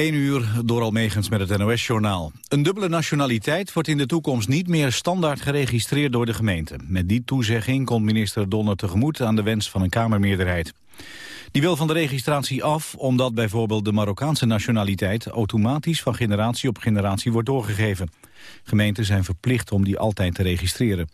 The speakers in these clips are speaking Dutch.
1 uur door Almegens met het NOS-journaal. Een dubbele nationaliteit wordt in de toekomst niet meer standaard geregistreerd door de gemeente. Met die toezegging komt minister Donner tegemoet aan de wens van een Kamermeerderheid. Die wil van de registratie af omdat bijvoorbeeld de Marokkaanse nationaliteit automatisch van generatie op generatie wordt doorgegeven. Gemeenten zijn verplicht om die altijd te registreren.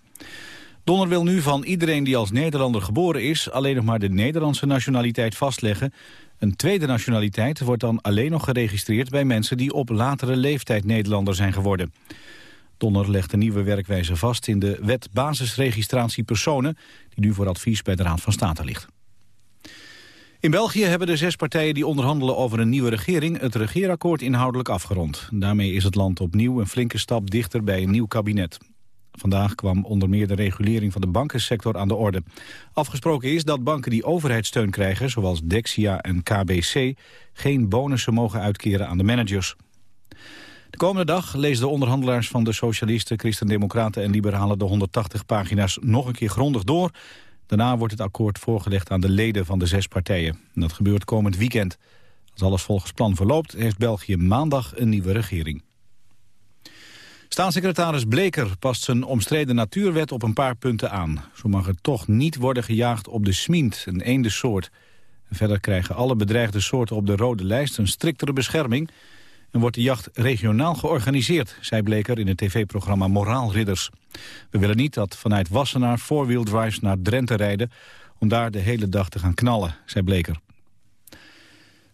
Donner wil nu van iedereen die als Nederlander geboren is... alleen nog maar de Nederlandse nationaliteit vastleggen. Een tweede nationaliteit wordt dan alleen nog geregistreerd... bij mensen die op latere leeftijd Nederlander zijn geworden. Donner legt de nieuwe werkwijze vast in de wet basisregistratie personen... die nu voor advies bij de Raad van State ligt. In België hebben de zes partijen die onderhandelen over een nieuwe regering... het regeerakkoord inhoudelijk afgerond. Daarmee is het land opnieuw een flinke stap dichter bij een nieuw kabinet. Vandaag kwam onder meer de regulering van de bankensector aan de orde. Afgesproken is dat banken die overheidssteun krijgen, zoals Dexia en KBC, geen bonussen mogen uitkeren aan de managers. De komende dag lezen de onderhandelaars van de socialisten, christendemocraten en liberalen de 180 pagina's nog een keer grondig door. Daarna wordt het akkoord voorgelegd aan de leden van de zes partijen. En dat gebeurt komend weekend. Als alles volgens plan verloopt, heeft België maandag een nieuwe regering. Staatssecretaris Bleker past zijn omstreden natuurwet op een paar punten aan. Zo mag er toch niet worden gejaagd op de smint, een eendensoort. verder krijgen alle bedreigde soorten op de rode lijst een striktere bescherming... en wordt de jacht regionaal georganiseerd, zei Bleker in het tv-programma Moraalridders. We willen niet dat vanuit Wassenaar four-wheel drives naar Drenthe rijden... om daar de hele dag te gaan knallen, zei Bleker.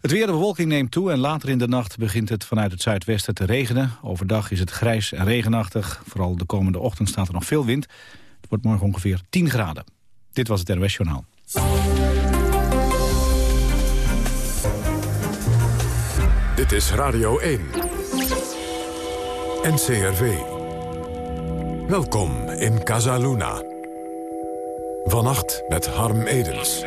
Het weer, de bewolking neemt toe en later in de nacht begint het vanuit het zuidwesten te regenen. Overdag is het grijs en regenachtig. Vooral de komende ochtend staat er nog veel wind. Het wordt morgen ongeveer 10 graden. Dit was het NOS Journaal. Dit is Radio 1. NCRV. Welkom in Casaluna. Vannacht met Harm Edens.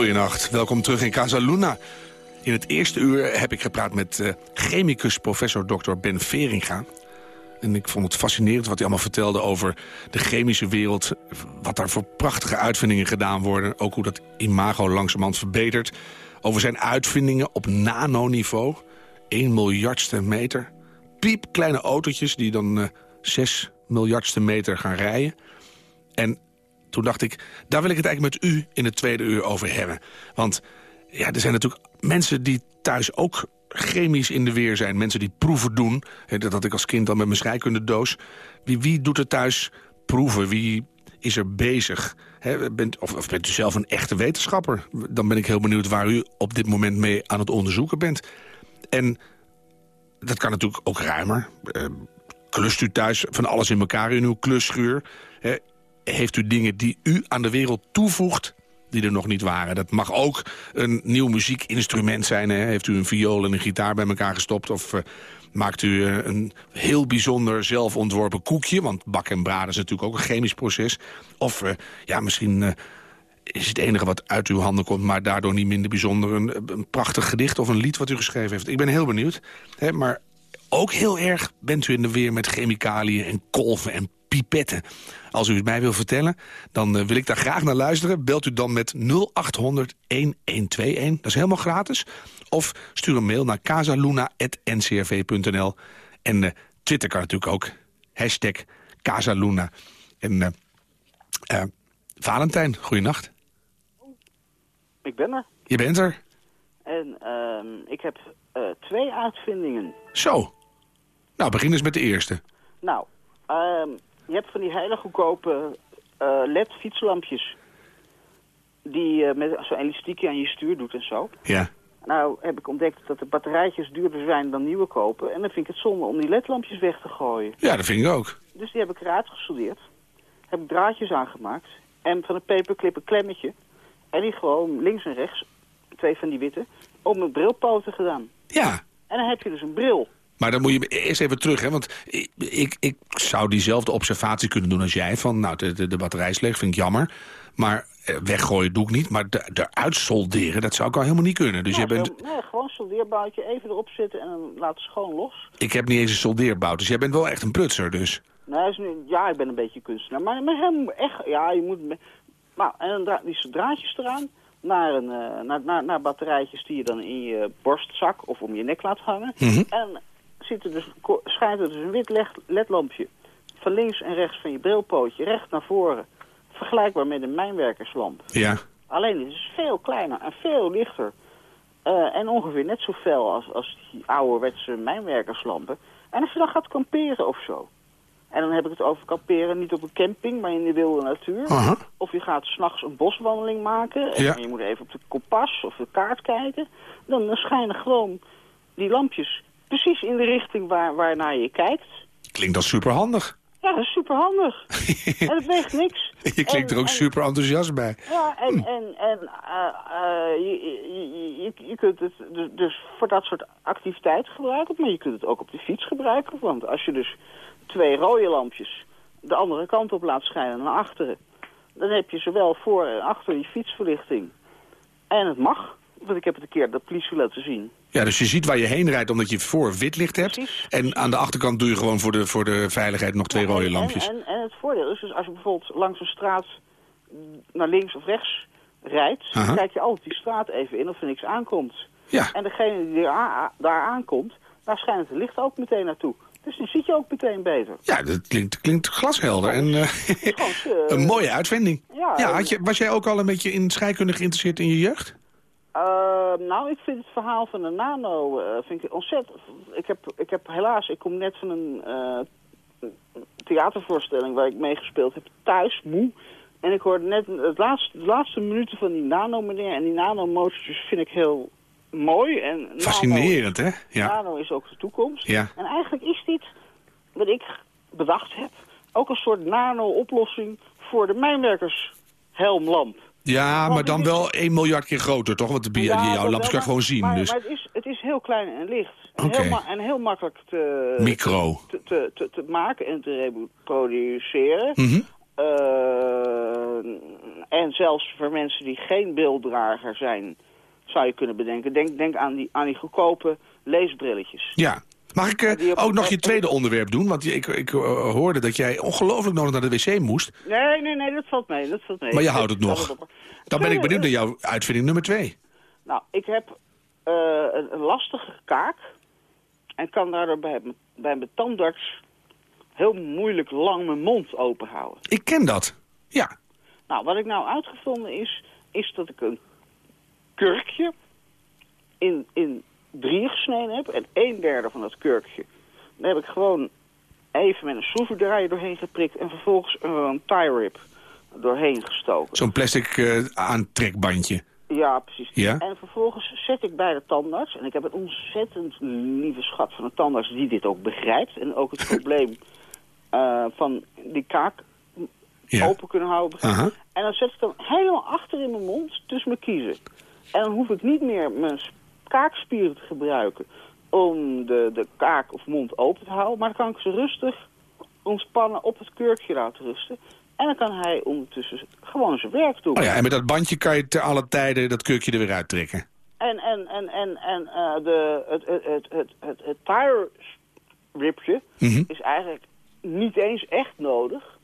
Goedenacht, welkom terug in Casa Luna. In het eerste uur heb ik gepraat met uh, chemicus professor Dr. Ben Veringa. En ik vond het fascinerend wat hij allemaal vertelde over de chemische wereld. Wat daar voor prachtige uitvindingen gedaan worden. Ook hoe dat imago langzamerhand verbetert. Over zijn uitvindingen op nanoniveau. 1 miljardste meter. Piep kleine autootjes die dan uh, eh, 6 miljardste meter gaan rijden. En toen dacht ik, daar wil ik het eigenlijk met u in het tweede uur over hebben. Want ja, er zijn natuurlijk mensen die thuis ook chemisch in de weer zijn. Mensen die proeven doen. Dat had ik als kind al met mijn scheikundedoos. Wie, wie doet er thuis proeven? Wie is er bezig? bent, of, bent u zelf een echte wetenschapper? Dan ben ik heel benieuwd waar u op dit moment mee aan het onderzoeken bent. En dat kan natuurlijk ook ruimer. Uh, klust u thuis van alles in elkaar in uw klusschuur? Heeft u dingen die u aan de wereld toevoegt die er nog niet waren. Dat mag ook een nieuw muziekinstrument zijn. Hè? Heeft u een viool en een gitaar bij elkaar gestopt... of uh, maakt u uh, een heel bijzonder zelf ontworpen koekje... want bakken en braden is natuurlijk ook een chemisch proces. Of uh, ja, misschien is het enige wat uit uw handen komt... maar daardoor niet minder bijzonder een, een, prachtig gedicht of een lied wat u geschreven heeft. Ik ben heel benieuwd. Hè? Maar ook heel erg bent u in de weer met chemicaliën en kolven en pipetten. Als u het mij wil vertellen, dan eh, wil ik daar graag naar luisteren. Belt u dan met 0800 1121. Dat is helemaal gratis. Of stuur een mail naar casaluna.ncrv.nl. En uh, Twitter kan natuurlijk ook. Hashtag Casaluna. En uh, Valentijn, goeienacht. Ik ben er. Je bent er. En uh, ik heb twee uitvindingen. Zo. Nou, begin eens met de eerste. Nou, uh, je hebt van die hele goedkope uh, LED-fietslampjes. Die uh, met zo'n elastiekje aan je stuur doet en zo. Ja. Nou heb ik ontdekt dat de batterijtjes duurder zijn dan nieuwe kopen. En dan vind ik het zonde om die ledlampjes weg te gooien. Ja, dat vind ik ook. Dus die heb ik eruit gestudeerd. Heb ik draadjes aangemaakt. En van een paperclip een klemmetje. En die gewoon links en rechts, twee van die witte, op mijn brilpoten gedaan. Ja. En dan heb je dus een bril. Maar dan moet je eerst even terug, hè? want ik, ik, ik zou diezelfde observatie kunnen doen als jij. Van, nou, de, de, de batterij is leeg, vind ik jammer. Maar eh, weggooien doe ik niet. Maar eruit solderen, dat zou ik al helemaal niet kunnen. Dus ja, jij bent... Nee, gewoon een soldeerboutje, even erop zitten en dan laten schoon los. Ik heb niet eens een soldeerbout, dus jij bent wel echt een prutser dus. Nee, ja, ik ben een beetje kunstenaar. Maar, maar echt, ja, je moet... Nou, en dan die draadjes eraan. naar, een, eh, naar, naar, naar batterijtjes die je dan in je borstzak of om je nek laat hangen. Mhm. En zit er dus, schijnt er dus een wit ledlampje van links en rechts van je brilpootje recht naar voren. Vergelijkbaar met een mijnwerkerslamp. Ja. Alleen het is veel kleiner en veel lichter. Eh, en ongeveer net zo fel als, als die ouderwetse mijnwerkerslampen. En als je dan gaat kamperen of zo. En dan heb ik het over kamperen niet op een camping, maar in de wilde natuur. Of je gaat s'nachts een boswandeling maken. En Ja. je moet even op de kompas of de kaart kijken. Dan schijnen gewoon die lampjes precies in de richting waar, waarnaar je kijkt. Klinkt al superhandig. Ja, dat is superhandig. en het weegt niks. Je klinkt En- er ook en- super enthousiast bij. ja, en, en, en eh, eh, je, je, je, je kunt het dus, dus voor dat soort activiteiten gebruiken, maar je kunt het ook op de fiets gebruiken. Want als je dus twee rode lampjes de andere kant op laat schijnen naar achteren, dan heb je zowel voor en achter die fietsverlichting. En het mag, want ik heb het een keer de politie laten zien. Ja, dus je ziet waar je heen rijdt omdat je voor wit licht hebt. Precies. En aan de achterkant doe je gewoon voor de, voor de veiligheid nog twee Ja, rode lampjes. En, en, en het voordeel is dus als je bijvoorbeeld langs een straat naar links of rechts rijdt, kijk je altijd die straat even in of er niks aankomt. Ja, En degene die daar, aankomt, daar schijnt het licht ook meteen naartoe. Dus die ziet je ook meteen beter. ja dat klinkt, klinkt glashelder. En, eh, een mooie uitvinding. Ja, had je, was jij ook al een beetje in scheikunde geïnteresseerd in je jeugd? Eh, nou, ik vind het verhaal van de nano eh, vind ik ontzettend... Ik heb, ik heb helaas, ik kom net van een eh, theatervoorstelling waar ik meegespeeld heb thuis, moe. En ik hoorde net het laatste, de laatste minuten van die nano meneer. En die nanomotortjes vind ik heel mooi. En nano- Fascinerend, hè? Ja. Nano is ook de toekomst. Ja. En eigenlijk is dit, wat ik bedacht heb, ook een soort nano-oplossing voor de mijnwerkershelmlamp. Ja, maar dan wel 1 miljard keer groter, toch? Want de, Ja, jouw lampjes wel, kan je gewoon zien. Maar, dus maar het, is, het is heel klein en licht. En, heel, ma- en heel makkelijk te, micro. te, te, te, te maken en te reproduceren. Mhm. Eh, en zelfs voor mensen die geen beelddrager zijn, zou je kunnen bedenken. Denk, denk aan, die, aan die goedkope leesbrilletjes. Ja. Mag ik eh, ook nog je tweede onderwerp doen? Want ik, ik eh, hoorde dat jij ongelooflijk nodig naar de wc moest. Nee, nee, nee, dat valt mee. Dat valt mee. Maar je houdt het nog. het Dan ben ik benieuwd naar nee, jouw uitvinding nummer twee. Nou, ik heb eh, een, een lastige kaak. En kan daardoor bij, bij mijn tandarts heel moeilijk lang mijn mond open houden. Ik ken dat. Ja. Nou, wat ik nou uitgevonden is, is dat ik een kurkje in, in drieën gesneden heb. En een derde van dat kurkje, daar heb ik gewoon even met een schroevendraaier doorheen geprikt. En vervolgens een tie rip doorheen gestoken. Zo'n plastic eh, aantrekbandje. Ja, precies. Ja? En vervolgens zet ik bij de tandarts. En ik heb een ontzettend lieve schat van een tandarts die dit ook begrijpt. En ook het probleem eh, van die kaak Ja. open kunnen houden. En dan zet ik hem helemaal achter in mijn mond tussen mijn kiezen. En dan hoef ik niet meer mijn kaakspieren te gebruiken om de, de kaak of mond open te houden. Maar dan kan ik ze rustig ontspannen op het kurkje laten rusten. En dan kan hij ondertussen gewoon zijn werk doen. Oh ja, en met dat bandje kan je te alle tijden dat kurkje er weer uittrekken. En, en, en, en, en eh, de, het, het, het, het, het, het tire ripje Mhm. is eigenlijk niet eens echt nodig.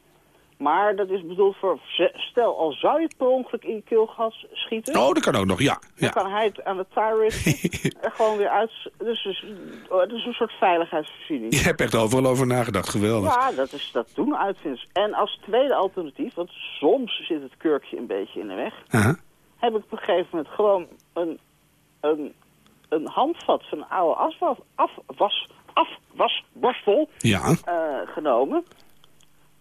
Maar dat is bedoeld voor, stel al zou je per ongeluk in je keelgat schieten... Oh, dat kan ook nog, ja. Dan kan hij het aan de ripje er gewoon weer uit... Dus, dus oh, het is een soort veiligheidsvoorziening. Je hebt echt overal over nagedacht, geweldig. Ja, dat, is, dat doen uitvinders. En als tweede alternatief, want soms zit het kurkje een beetje in de weg... Heb ik op een gegeven moment gewoon een, een, een handvat van een oude aswas, afwas, afwasborstel Ja. eh, genomen.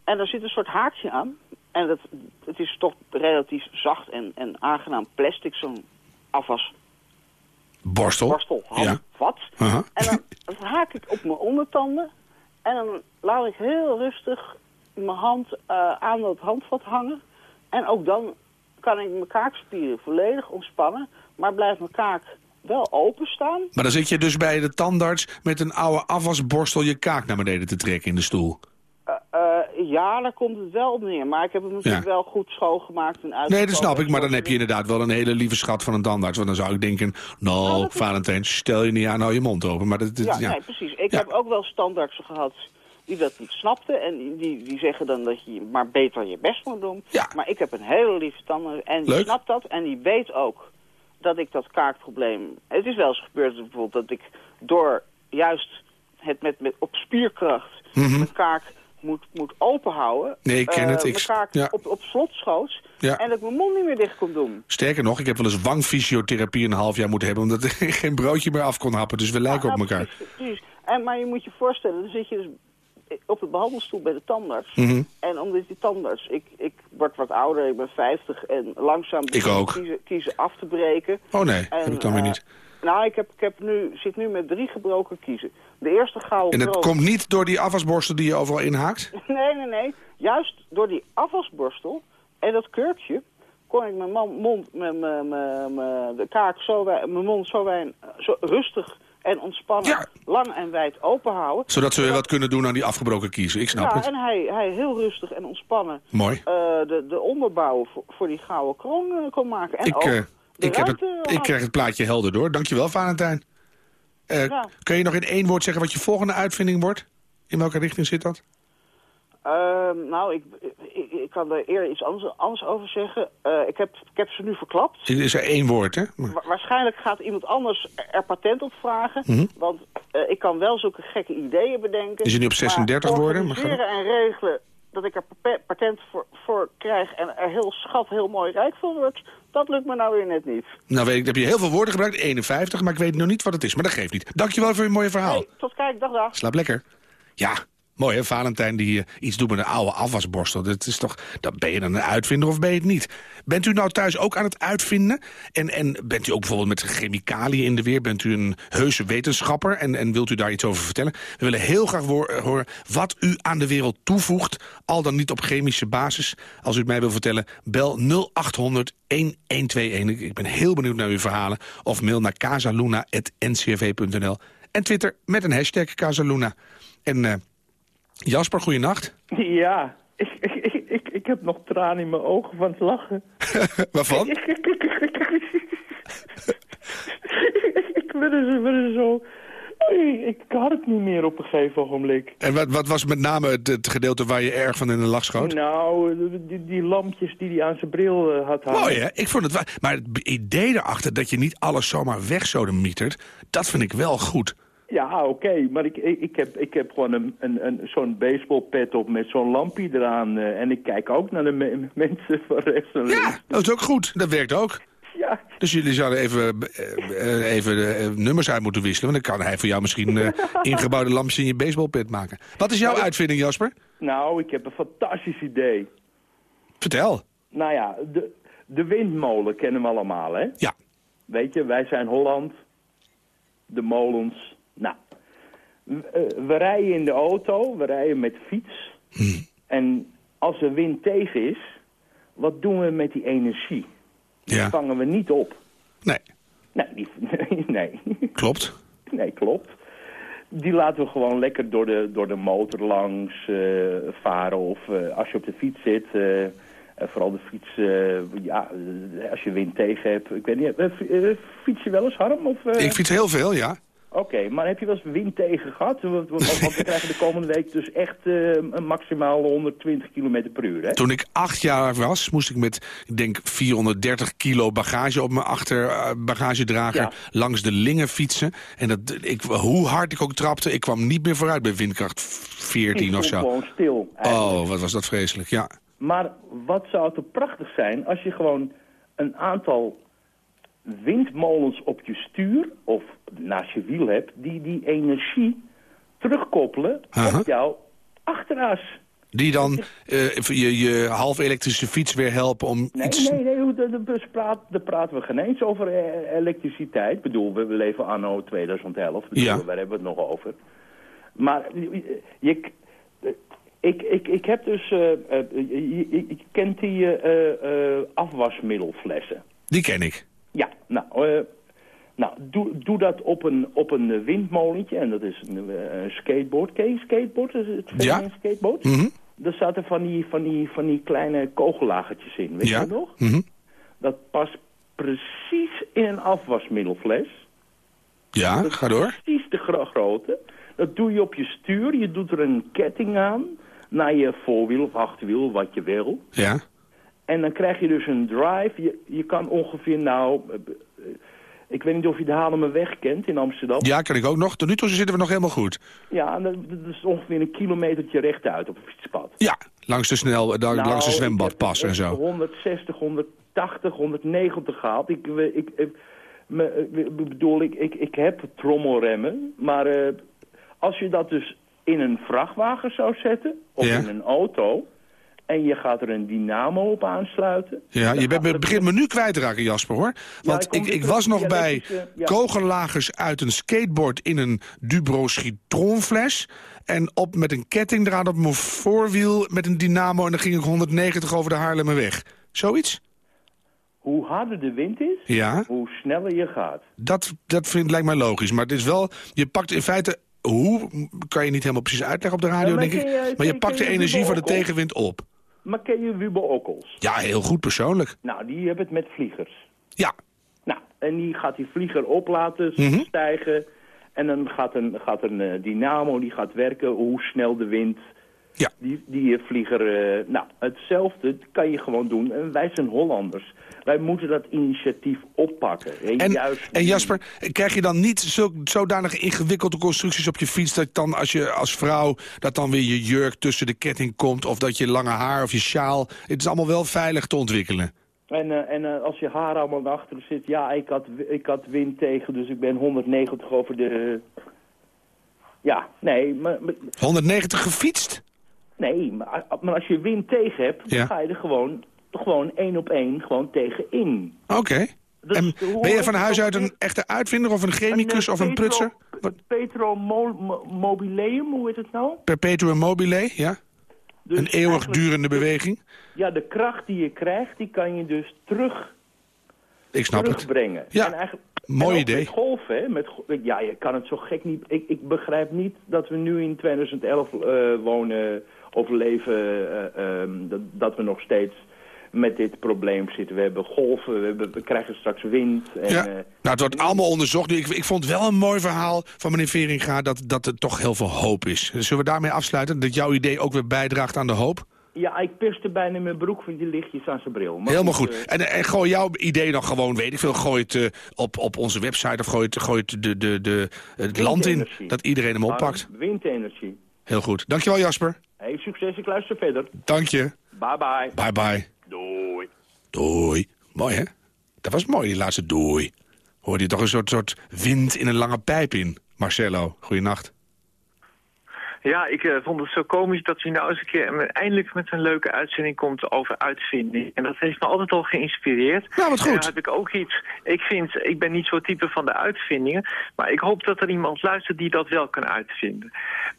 En daar zit een soort haakje aan. En dat, het is toch relatief zacht en, en aangenaam plastic, zo'n afwasborstel, Borstel. Ja. handvat. Aha. En dan, haak ik op mijn ondertanden. En dan laat ik heel rustig mijn hand eh, aan dat handvat hangen. En ook dan kan ik mijn kaakspieren volledig ontspannen. Maar blijft mijn kaak wel openstaan. Maar dan zit je dus bij de tandarts met een oude afwasborstel je kaak naar beneden te trekken in de stoel. Ja, daar komt het wel op neer. Maar ik heb hem natuurlijk Ja. wel goed schoongemaakt en uit. Nee, dat snap ik, maar dan heb je inderdaad wel een hele lieve schat van een tandarts. Want dan zou ik denken, nou, is- Valentijn, stel je niet aan, hou je mond open. Maar dat, dat- Ja, ja. nee, precies. Ik Ja. heb ook wel standaardsen gehad die dat niet snapten. En die, die zeggen dan dat je maar beter je best moet doen. Ja. Maar ik heb een hele lieve tandarts en die snapt dat. En die weet ook dat ik dat kaakprobleem... Het is wel eens gebeurd bijvoorbeeld dat ik door juist het met, met op spierkracht mijn kaak moet, moet openhouden. Nee, ik ken eh, het. Ik- Mijn kaak ja. op, op slot schoot. Ja. En dat ik mijn mond niet meer dicht kon doen. Sterker nog, ik heb wel eens wangfysiotherapie een half jaar moeten hebben... omdat ik geen broodje meer af kon happen. Dus we lijken op elkaar. Precies, precies. En, maar je moet je voorstellen, dan zit je dus op de behandelstoel bij de tandarts. Mhm. En omdat die tandarts, ik, ik word wat ouder, ik ben 50 en langzaam begin ook. Kiezen, kiezen af te breken. Oh nee, En, heb ik dan weer eh, niet. Nou, ik, heb, ik heb nu, zit nu met drie gebroken kiezen. De eerste gouden En dat komt niet door die afwasborstel die je overal inhaakt? Nee, nee, nee. Juist door die afwasborstel en dat kurkje kon ik mijn mond, mijn, mijn, mijn, mijn- de kaak zo, wij- mijn mond zo, wij, zo rustig en ontspannen, Ja. lang en wijd open houden. Zodat ze weer wat kunnen doen aan die afgebroken kiezen. Ik snap Ja, het. en hij, hij heel rustig en ontspannen Mooi. eh, de, de onderbouwen voor, voor die gouden kroon eh, kon maken. En Ik, ook eh, de ik, heb het, ruimte ik krijg het plaatje helder door. Dankjewel, Valentijn. Eh, Ja. Kun je nog in één woord zeggen wat je volgende uitvinding wordt? In welke richting zit dat? Ehm, nou, ik, ik, ik kan er eerder iets anders, anders over zeggen. Eh, ik, heb, ik heb ze nu verklapt. Het is er één woord, hè? Maar- Wa- waarschijnlijk gaat iemand anders er patent op vragen. Mhm. Want eh, ik kan wel zulke gekke ideeën bedenken. Is het nu op 36 maar woorden? Maar ga- en regelen dat ik er pa- patent voor, voor krijg... en er heel schat, heel mooi rijk van word... dat lukt me nou weer net niet. Nou, weet ik, heb je heel veel woorden gebruikt, 51, maar ik weet nog niet wat het is. Maar dat geeft niet. Dankjewel voor je mooie verhaal. Hey, tot kijk, dag dag. Slaap lekker. Ja, mooi hè, Valentijn die eh, iets doet met een oude afwasborstel. Dat is toch, dan ben je dan een uitvinder of ben je het niet? Bent u nou thuis ook aan het uitvinden? En, en bent u ook bijvoorbeeld met chemicaliën in de weer? Bent u een heuse wetenschapper en, en wilt u daar iets over vertellen? We willen heel graag eh, horen wat u aan de wereld toevoegt. Al dan niet op chemische basis. Als u het mij wil vertellen, bel 0800 1121. Ik- ben heel benieuwd naar uw verhalen. Of mail naar casaluna.ncrv.nl. En Twitter met een hashtag Casaluna. En eh, Jasper, goeienacht. Ja, ik, ik, ik, ik, heb nog tranen in mijn ogen van het lachen. Waarvan? ik, er, zo-. Ik, ik had het niet meer op een gegeven ogenblik. En wat, wat was met name het, het gedeelte waar je erg van in de lach schoot? Nou, die, die lampjes die hij aan zijn bril eh, had hangen. Mooi hè? Ik vond het Maar het idee erachter dat je niet alles zomaar wegzodemietert... dat vind ik wel goed. Ja, oké, maar ik, ik, ik, heb, ik heb gewoon een, een, een, zo'n baseballpet op met zo'n lampje eraan. eh, en ik kijk ook naar de me- mensen van rechts en links. Ja, dat is ook goed. Dat werkt ook. Ja, Dus jullie zouden even, eh, eh, even nummers uit moeten wisselen. Want dan kan hij voor jou misschien ingebouwde lampjes in je baseballpit maken. Wat is jouw uitvinding, Jasper? nou, ik heb een fantastisch idee. Vertel. Nou ja, de, de windmolen kennen we allemaal, hè? Ja. Weet je, wij zijn Holland, de molens. Nou, eh, we rijden in de auto, we rijden met de fiets. En als er wind tegen is, wat doen we met die energie? Die Ja. vangen we niet op. Nee, Nee, die, nee, klopt. nee, klopt. Die laten we gewoon lekker door de, door de motor langs eh, varen. Of eh, als je op de fiets zit, eh, vooral de fiets, ja, als je wind tegen hebt. Ik weet niet, fi- fiets je wel eens, Harm? Of? Ik fiets heel veel, ja. Oké, maar heb je wel eens wind tegen gehad? Want, we krijgen de komende week dus echt eh, een maximaal 120 km per uur, hè? Toen ik acht jaar was, moest ik met, ik denk, 430 kilo bagage op mijn achterbagagedrager Ja. langs de Lingen fietsen. En dat, ik, hoe hard ik ook trapte, ik kwam niet meer vooruit bij windkracht 14 Ik of zo. gewoon stil. eigenlijk. Oh, wat was dat vreselijk, ja. Maar wat zou het toch prachtig zijn als je gewoon een aantal windmolens op je stuur of naast je wiel hebt... die die energie terugkoppelen Aha. op jouw achteras. Die dan eh, je, je half elektrische fiets weer helpen om Nee, iets... nee, nee, hoe- daar- daar praten we geen eens over eh, elektriciteit. Ik bedoel, we, leven anno 2011, bedoel, Ja. waar hebben we het nog over? Maar je, ik, ik, ik heb dus, eh, je, je- je kent die afwasmiddelflessen. Die ken ik. Ja, nou, eh, nou doe, doe dat op een, op een windmolentje. En dat is een, eh, skateboard. Ken je skateboard? Is het Ja. skateboard? Mhm. Daar zaten van die, van, die, van die kleine kogellagertjes in. Weet Ja. je dat nog? Mhm. Dat past precies in een afwasmiddelfles. Ja, ga door. Precies de gro- grootte. Dat doe je op je stuur. Je doet er een ketting aan naar je voorwiel of achterwiel, wat je wil. Ja. En dan krijg je dus een drive. Je, je kan ongeveer nou... eh, eh, Ik weet niet of je de Halemerweg kent in Amsterdam. Ja, kan ik ook nog. Tot nu toe zitten we nog helemaal goed. Ja, dat, is ongeveer een kilometertje rechtuit op het fietspad. Ja, langs de, snel, Nou, langs de heb zwembadpas en zo. 160, 180, 190 gehaald. Ik, ik, ik, ik, me- ik bedoel, ik, ik, ik heb trommelremmen. Maar als je dat dus in een vrachtwagen zou zetten, of Ja. in een auto... en je gaat er een dynamo op aansluiten... Ja, je bent, begint me nu kwijt te raken, Jasper, hoor. Want ik ik, was nog bij ja. kogellagers uit een skateboard in een Dubro citronfles. En op met een ketting eraan op mijn voorwiel met een dynamo. En dan ging ik 190 over de Haarlemmerweg. Zoiets? Hoe harder de wind is, Ja, hoe sneller je gaat. dat, dat vind, lijkt mij logisch. Maar het is wel, je pakt in feite... Hoe, kan je niet helemaal precies uitleggen op de radio, Ja, denk ik. maar je pakt de energie van de tegenwind op. Maar ken je Wubbo Okkels? Ja, heel goed persoonlijk. Nou, die hebben het met vliegers. Ja, Nou, en die gaat die vlieger op laten Mhm. stijgen. En dan gaat een, gaat een eh, dynamo, die gaat werken hoe snel de wind... Ja. Die, die eh, vlieger... eh, nou, hetzelfde kan je gewoon doen. En wij zijn Hollanders. Wij moeten dat initiatief oppakken. En, En, juist en Jasper, krijg je dan niet zo, zodanig ingewikkelde constructies op je fiets... dat dan als je als vrouw, dat dan weer je jurk tussen de ketting komt... of dat je lange haar of je sjaal... Het is allemaal wel veilig te ontwikkelen. En, eh, en eh, als je haar allemaal naar achteren zit... Ja, ik had, ik had wind tegen, dus ik ben 190 over de... Ja, nee, maar, maar- 190 gefietst? nee, maar, maar als je wind tegen hebt... Ja. dan ga je er gewoon, gewoon één op één gewoon tegenin. Oké. Dus En ben je van huis uit een echte uitvinder of een chemicus eh, of een petro- prutser? Wat? Petro mo- mo- mobileum, hoe heet het nou? Perpetuum mobile, ja? Dus Een eeuwigdurende beweging? Ja, de kracht die je krijgt, die kan je dus terug, Ik snap het. terugbrengen. Ja, En eigenlijk, mooi idee. Met golfen, hè? Met, ja, je kan het zo gek niet... Ik, ik begrijp niet dat we nu in 2011 eh, wonen of leven... eh, ehm, dat, dat we nog steeds met dit probleem zitten. We hebben golven, we, hebben, we krijgen straks wind. En, Ja. eh, Nou, het wordt allemaal onderzocht. Ik, ik vond wel een mooi verhaal van meneer Veringa... Dat, dat er toch heel veel hoop is. Zullen we daarmee afsluiten? Dat jouw idee ook weer bijdraagt aan de hoop? ja, ik piste bijna in mijn broek van die lichtjes aan zijn bril. Maar Helemaal eh, goed. En, en gooi jouw idee dan gewoon, weet ik veel... gooi het eh, op, op onze website of gooi het, gooi het de, de, de, het land in... Dat iedereen hem oppakt. Arm, Windenergie. Heel goed. Dankjewel Jasper. Hey, succes, ik luister verder. Dank je. Bye bye. Doei. Doei. Mooi, hè? Dat was mooi, die laatste doei. Hoorde je toch een soort, soort wind in een lange pijp in. Marcelo, goeienacht. Ja, ik eh, vond het zo komisch dat hij nou eens een keer eindelijk met een leuke uitzending komt over uitvinding. En dat heeft me altijd al geïnspireerd. Nou, wat En goed. heb ik ook iets. Ik vind, ik ben niet zo type van de uitvindingen, maar ik hoop dat er iemand luistert die dat wel kan uitvinden.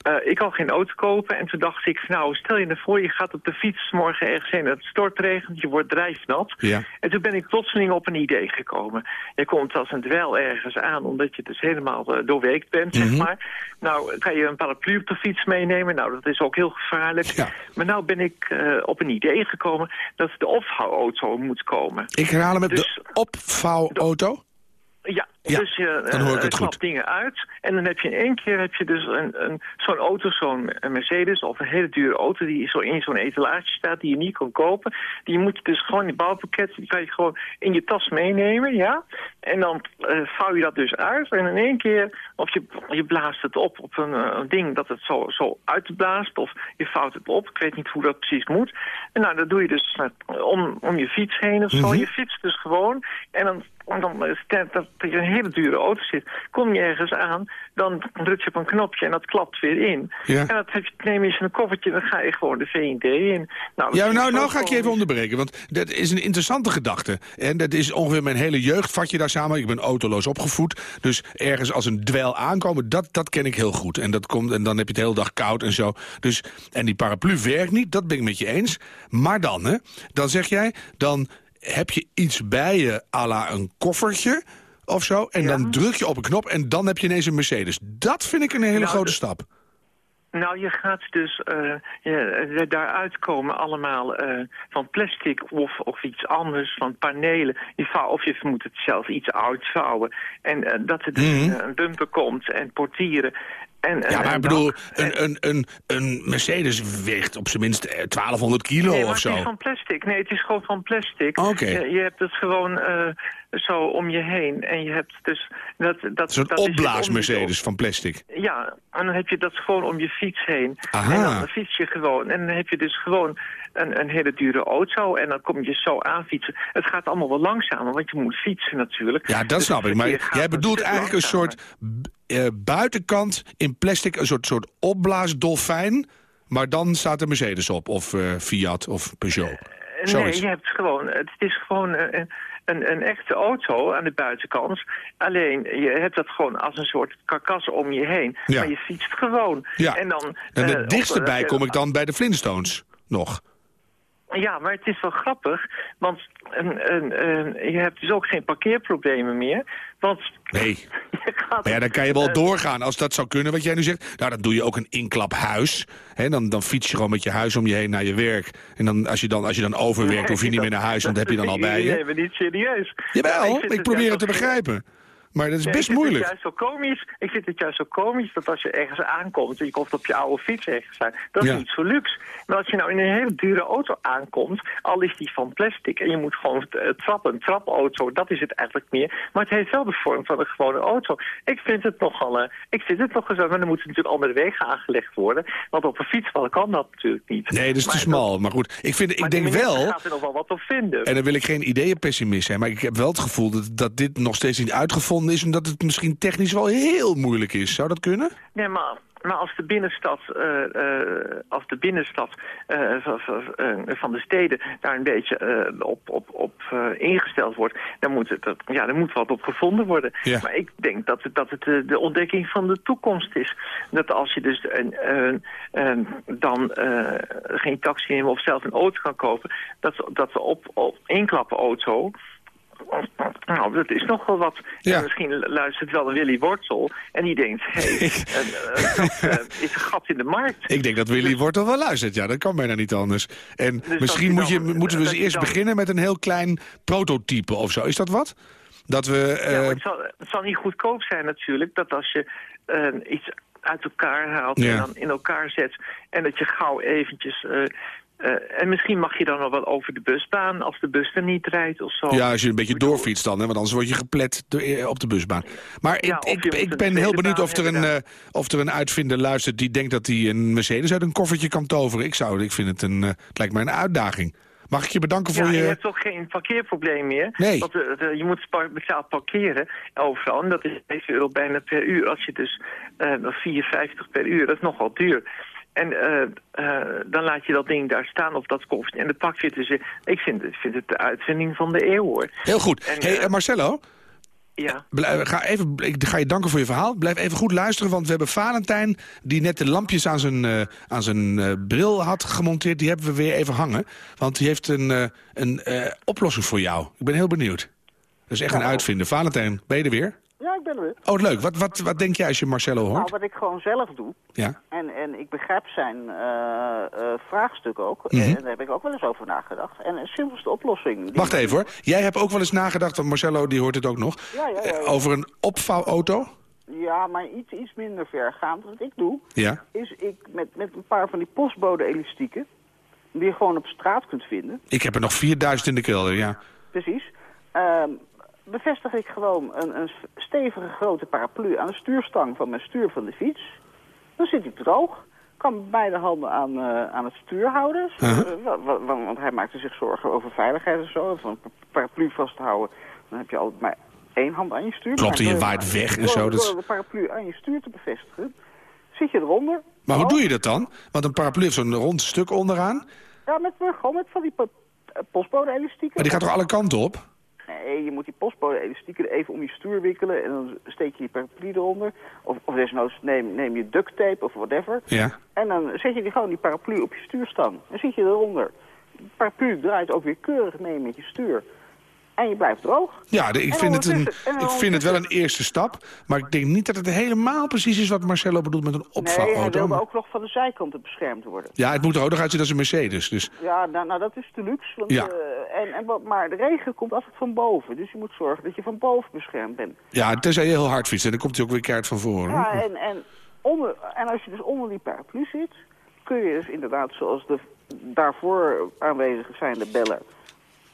Eh, ik kan geen auto kopen en toen dacht ik, nou, stel je ervoor, je gaat op de fiets morgen ergens heen, het stortregent, je wordt drijfnat. Ja. En toen ben ik plotseling op een idee gekomen. Je komt als een dweil ergens aan, omdat je dus helemaal eh, doorweekt bent, Mhm. zeg maar. Nou, kan je een paraplu op de fiets meenemen. Nou, dat is ook heel gevaarlijk. Ja. Maar nou ben ik eh, op een idee gekomen dat de opvouwauto moet komen. Ik herhaal hem met Dus- de opvouwauto. Ja, Ja, dus je dan hoor ik eh, het klapt goed. dingen uit. En dan heb je in één keer heb je dus een, een, zo'n auto, zo'n Mercedes of een hele dure auto... die zo in zo'n etalage staat, die je niet kan kopen. Die moet je dus gewoon in het bouwpakket, die kan je gewoon in je tas meenemen, ja. En dan eh, vouw je dat dus uit. En in één keer, of je, je blaast het op op een, eh, een ding dat het zo, zo uitblaast... of je vouwt het op, ik weet niet hoe dat precies moet. En nou, dat doe je dus met- om, om je fiets heen of zo. Mhm. Je fietst dus gewoon en dan stel dat je een hele dure auto zit, kom je ergens aan, dan druk je op een knopje en dat klapt weer in. Ja. En dat heb je, neem je eens een koffertje en dan ga je gewoon de VND in. Nou, Ja, nou, nou ga ik je even onderbreken, want dat is een interessante gedachte. En dat is ongeveer mijn hele jeugd, vat je daar samen. Ik ben autoloos opgevoed, dus ergens als een dweil aankomen, dat, dat ken ik heel goed. En, dat komt, en dan heb je het de hele dag koud en zo. Dus, en die paraplu werkt niet, dat ben ik met je eens. Maar dan, hè, dan zeg jij, dan heb je iets bij je à la een koffertje of zo... en dan druk je op een knop en dan heb je ineens een Mercedes. Dat vind ik een hele Nou, grote stap. Nou, je gaat dus eh ja, daaruit komen allemaal eh, van plastic of, of iets anders, van panelen. Je vouw, of je moet het zelf iets uitvouwen. En eh, dat er dus Mhm. een bumper komt en portieren. En, Ja, maar ik bedoel, dan- een, een, een, een Mercedes weegt op zijn minst eh, 1200 kilo Nee, of zo. het is van plastic. Nee, het is gewoon van plastic. Oké. Je, je hebt het gewoon eh, zo om je heen. En je hebt dus... Dat, dat, Het is een dat is opblaas om- Mercedes van plastic. Ja, en dan heb je dat gewoon om je fiets heen. Aha. En dan fiets je gewoon. En dan heb je dus gewoon een, een hele dure auto. En dan kom je zo aanfietsen. Het gaat allemaal wel langzamer, want je moet fietsen natuurlijk. Ja, dat Dus snap ik. Maar jij bedoelt eigenlijk een soort eh, buitenkant in plastic, een soort, soort opblaasdolfijn. Maar dan staat er Mercedes op, of eh, Fiat, of Peugeot. Nee, Zoiets. je hebt gewoon, het is gewoon eh, een, een, een echte auto aan de buitenkant. Alleen, je hebt dat gewoon als een soort karkas om je heen. Ja. Maar je fietst gewoon. Ja. En, dan, En eh, het dichtste bij eh, kom ik dan bij de Flintstones nog. Ja, maar het is wel grappig, want je hebt dus ook geen parkeerproblemen meer. Want Nee. Maar ja, dan kan je wel eh, doorgaan als dat zou kunnen, wat jij nu zegt. Nou, dan doe je ook een inklaphuis. Hè, dan, dan fiets je gewoon met je huis om je heen naar je werk. En dan, als, je dan, als je dan overwerkt, hoef je niet meer naar huis, want dat heb je dan al bij Nee, je. maar niet serieus. Jawel, Ja, ik probeer het te begrijpen. Maar dat is best moeilijk. Het juist zo komisch. Ik vind het juist zo komisch dat als je ergens aankomt... en je komt op je oude fiets ergens aan... dat is Ja. niet zo luxe. Maar als je nou in een hele dure auto aankomt... al is die van plastic en je moet gewoon eh, trappen... een trapauto, dat is het eigenlijk meer. Maar het heeft wel de vorm van een gewone auto. Ik vind het nogal... eh, ik vind het nog gezellig. Maar dan moeten natuurlijk andere wegen aangelegd worden. Want op een fietswal kan dat natuurlijk niet. Nee, dat is te smal. Maar goed, ik, vind, ik denk wel... gaat er nog wel wat op vinden. En dan wil ik geen ideeënpessimist zijn, maar ik heb wel het gevoel dat, dat dit nog steeds niet uitgevonden is... en dat het misschien technisch wel heel moeilijk is. Zou dat kunnen? Nee, maar, maar als de binnenstad, eh, eh, als de binnenstad eh, van, de steden daar een beetje op, op, op ingesteld wordt, dan moet, het, dat- ja, dan moet wat op gevonden worden. Ja. Maar ik denk dat het, dat het de ontdekking van de toekomst is. Dat als je dus een, dan geen taxi neemt of zelf een auto kan kopen, dat, dat op, op inklappen auto nou, dat is nog wel wat. Ja. En misschien luistert wel Willy Wortel en die denkt... hé, hey, dat eh, is een gat in de markt. Ik denk dat Willy Wortel wel luistert. Ja, dat kan bijna niet anders. En dat misschien moet je, dan- moeten we eens eerst dan- beginnen met een heel klein prototype of zo. Is dat wat? Dat we... Ja, eh, maar het, zal, het zal niet goedkoop zijn natuurlijk... dat als je eh, iets uit elkaar haalt Ja. en dan in elkaar zet... en dat je gauw eventjes... eh, en misschien mag je dan nog wel over de busbaan... als de bus er niet rijdt of zo. Ja, als je een beetje doorfietst dan, hè, want anders word je geplet door, eh, op de busbaan. Maar Ja, ik, ik, ben heel benieuwd of er, een, eh, of er een uitvinder luistert die denkt dat hij een Mercedes uit een koffertje kan toveren. Ik, zou, ik vind het een, het lijkt mij een uitdaging. Mag ik je bedanken voor Ja, je... je hebt ook geen parkeerprobleem meer. Nee. Want je moet betaald parkeren overal. En dat is 7 euro bijna per uur. Als je dus eh 4,50 per uur, dat is nogal duur. En eh, eh, dan laat je dat ding daar staan of dat kost. En de pak zit dus... Ik vind, vind het de uitvinding van de eeuw, hoor. Heel goed. En, hey, eh, Marcelo, Ja. Blijf- ga, even, ik ga je danken voor je verhaal. Blijf even goed luisteren, want we hebben Valentijn... die net de lampjes aan zijn, aan zijn bril had gemonteerd... die hebben we weer even hangen. Want die heeft een, een oplossing voor jou. Ik ben heel benieuwd. Dat is echt een uitvinder. Valentijn, ben je er weer? Ja, ik ben er weer. Oh, leuk. Wat, wat, wat denk jij als je Marcello Nou, hoort? wat ik gewoon zelf doe, Ja? en, en ik begrijp zijn eh, eh, vraagstuk ook, Mhm. en daar heb ik ook wel eens over nagedacht. En een simpelste oplossing... Wacht even hoor. Jij hebt ook wel eens nagedacht, want Marcello die hoort het ook nog... Ja, ja, ja, ja. eh, over een opvouwauto? Ja, maar iets, iets minder vergaand. Wat ik doe, Ja. is ik met, met een paar van die postbode-elastieken, die je gewoon op straat kunt vinden, Ik heb er nog 4000 in de kelder, ja. precies, ehm, bevestig ik gewoon een, een stevige grote paraplu aan de stuurstang van mijn stuur van de fiets. Dan zit hij droog. Kan beide handen aan, eh, aan het stuur houden. Uh-huh. Eh, wa- wa- wa- want hij maakte zich zorgen over veiligheid en zo. Van een paraplu vasthouden, dan heb je altijd maar één hand aan je stuur. Klopt, je waait weg en zo, Door de paraplu aan je stuur te bevestigen, zit je eronder. Maar hoe Oh, doe je dat dan? Want een paraplu heeft zo'n rond stuk onderaan. Ja, met, gewoon met van die postbode-elastieken. Maar die gaat toch alle kanten op? Nee, je moet die postbode-elastieken even om je stuur wikkelen en dan steek je die paraplu eronder. Of, of desnoods neem, neem je duct tape of whatever. Ja. En dan zet je die gewoon die paraplu op je stuurstang. Dan zit je eronder. De paraplu draait ook weer keurig mee met je stuur. En je blijft droog. Ja, de- ik vind, het een, ik vind het wel een eerste stap. Maar ik denk niet dat het helemaal precies is wat Marcello bedoelt met een Nee, hij wilde ook nog van de zijkanten beschermd worden. Ja, het moet er ook nog uitzien als een Mercedes. Dus Ja, nou, nou dat is de luxe. Want, Ja. eh, en, en, maar de regen komt altijd van boven. Dus je moet zorgen dat je van boven beschermd bent. ja, tenzij je heel hard fietst. En dan komt hij ook weer keihard van voren. Ja, en, en onder, en als je dus onder die paraplu zit, kun je dus inderdaad, zoals de daarvoor aanwezig zijnde bellen,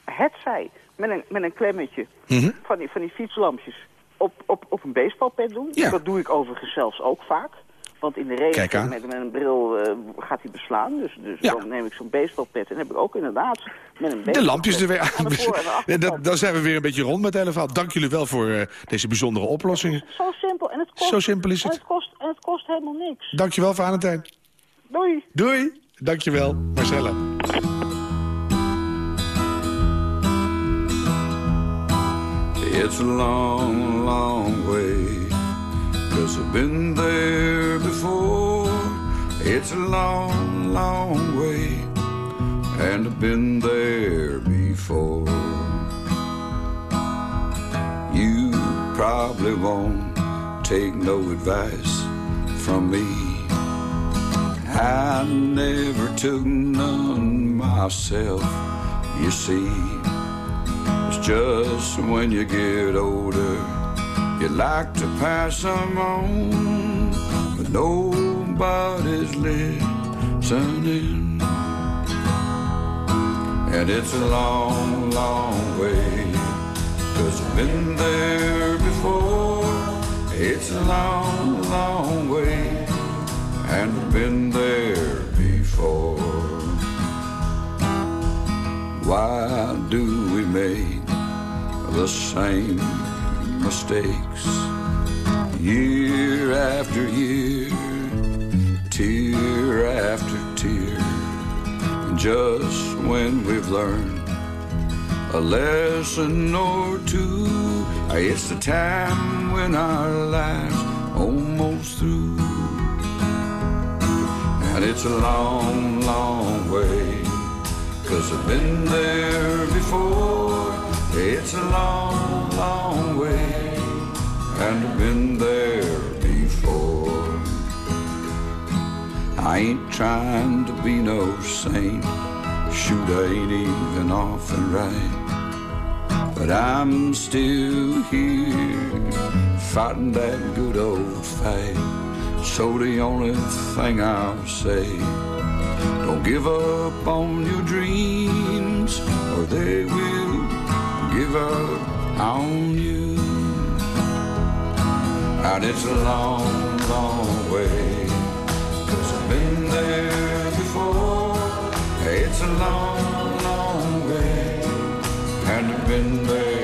het zij met een, met een klemmetje Mhm. van, die, van die fietslampjes op, op, op een baseballpad doen. Ja. Dat doe ik overigens zelfs ook vaak. Want in de regen met, met een bril eh, gaat hij beslaan. Dus, dus Ja. dan neem ik zo'n baseballpad en heb ik ook inderdaad met een De lampjes er weer aan Ja, dat- Dan zijn we weer een beetje rond met het hele verhaal. Dank jullie wel voor eh, deze bijzondere oplossingen. Zo simpel. En het kost, Zo simpel is het. En het kost, en het kost helemaal niks. Dankjewel, Valentijn. Doei. Doei. Dankjewel, Marcella. It's a long, long way. Cause I've been there before. It's a long, long way. And I've been there before. You probably won't take no advice from me. I never took none myself, you see. It's just when you get older, you like to pass them on, but nobody's listening. And it's a long, long way, cause I've been there before. It's a long, long way, and I've been there before. Why do we make the same mistakes year after year, tear after tear? Just when we've learned a lesson or two, it's the time when our lives almost through. And it's a long, long way. Cause I've been there before. It's a long, long way. And I've been there before. I ain't trying to be no saint. Shoot, I ain't even off often right. But I'm still here, fighting that good old fight. So the only thing I'll say don't give up on your dreams, or they will give up on you. And it's a long, long way, cause I've been there before. It's a long, long way, and I've been there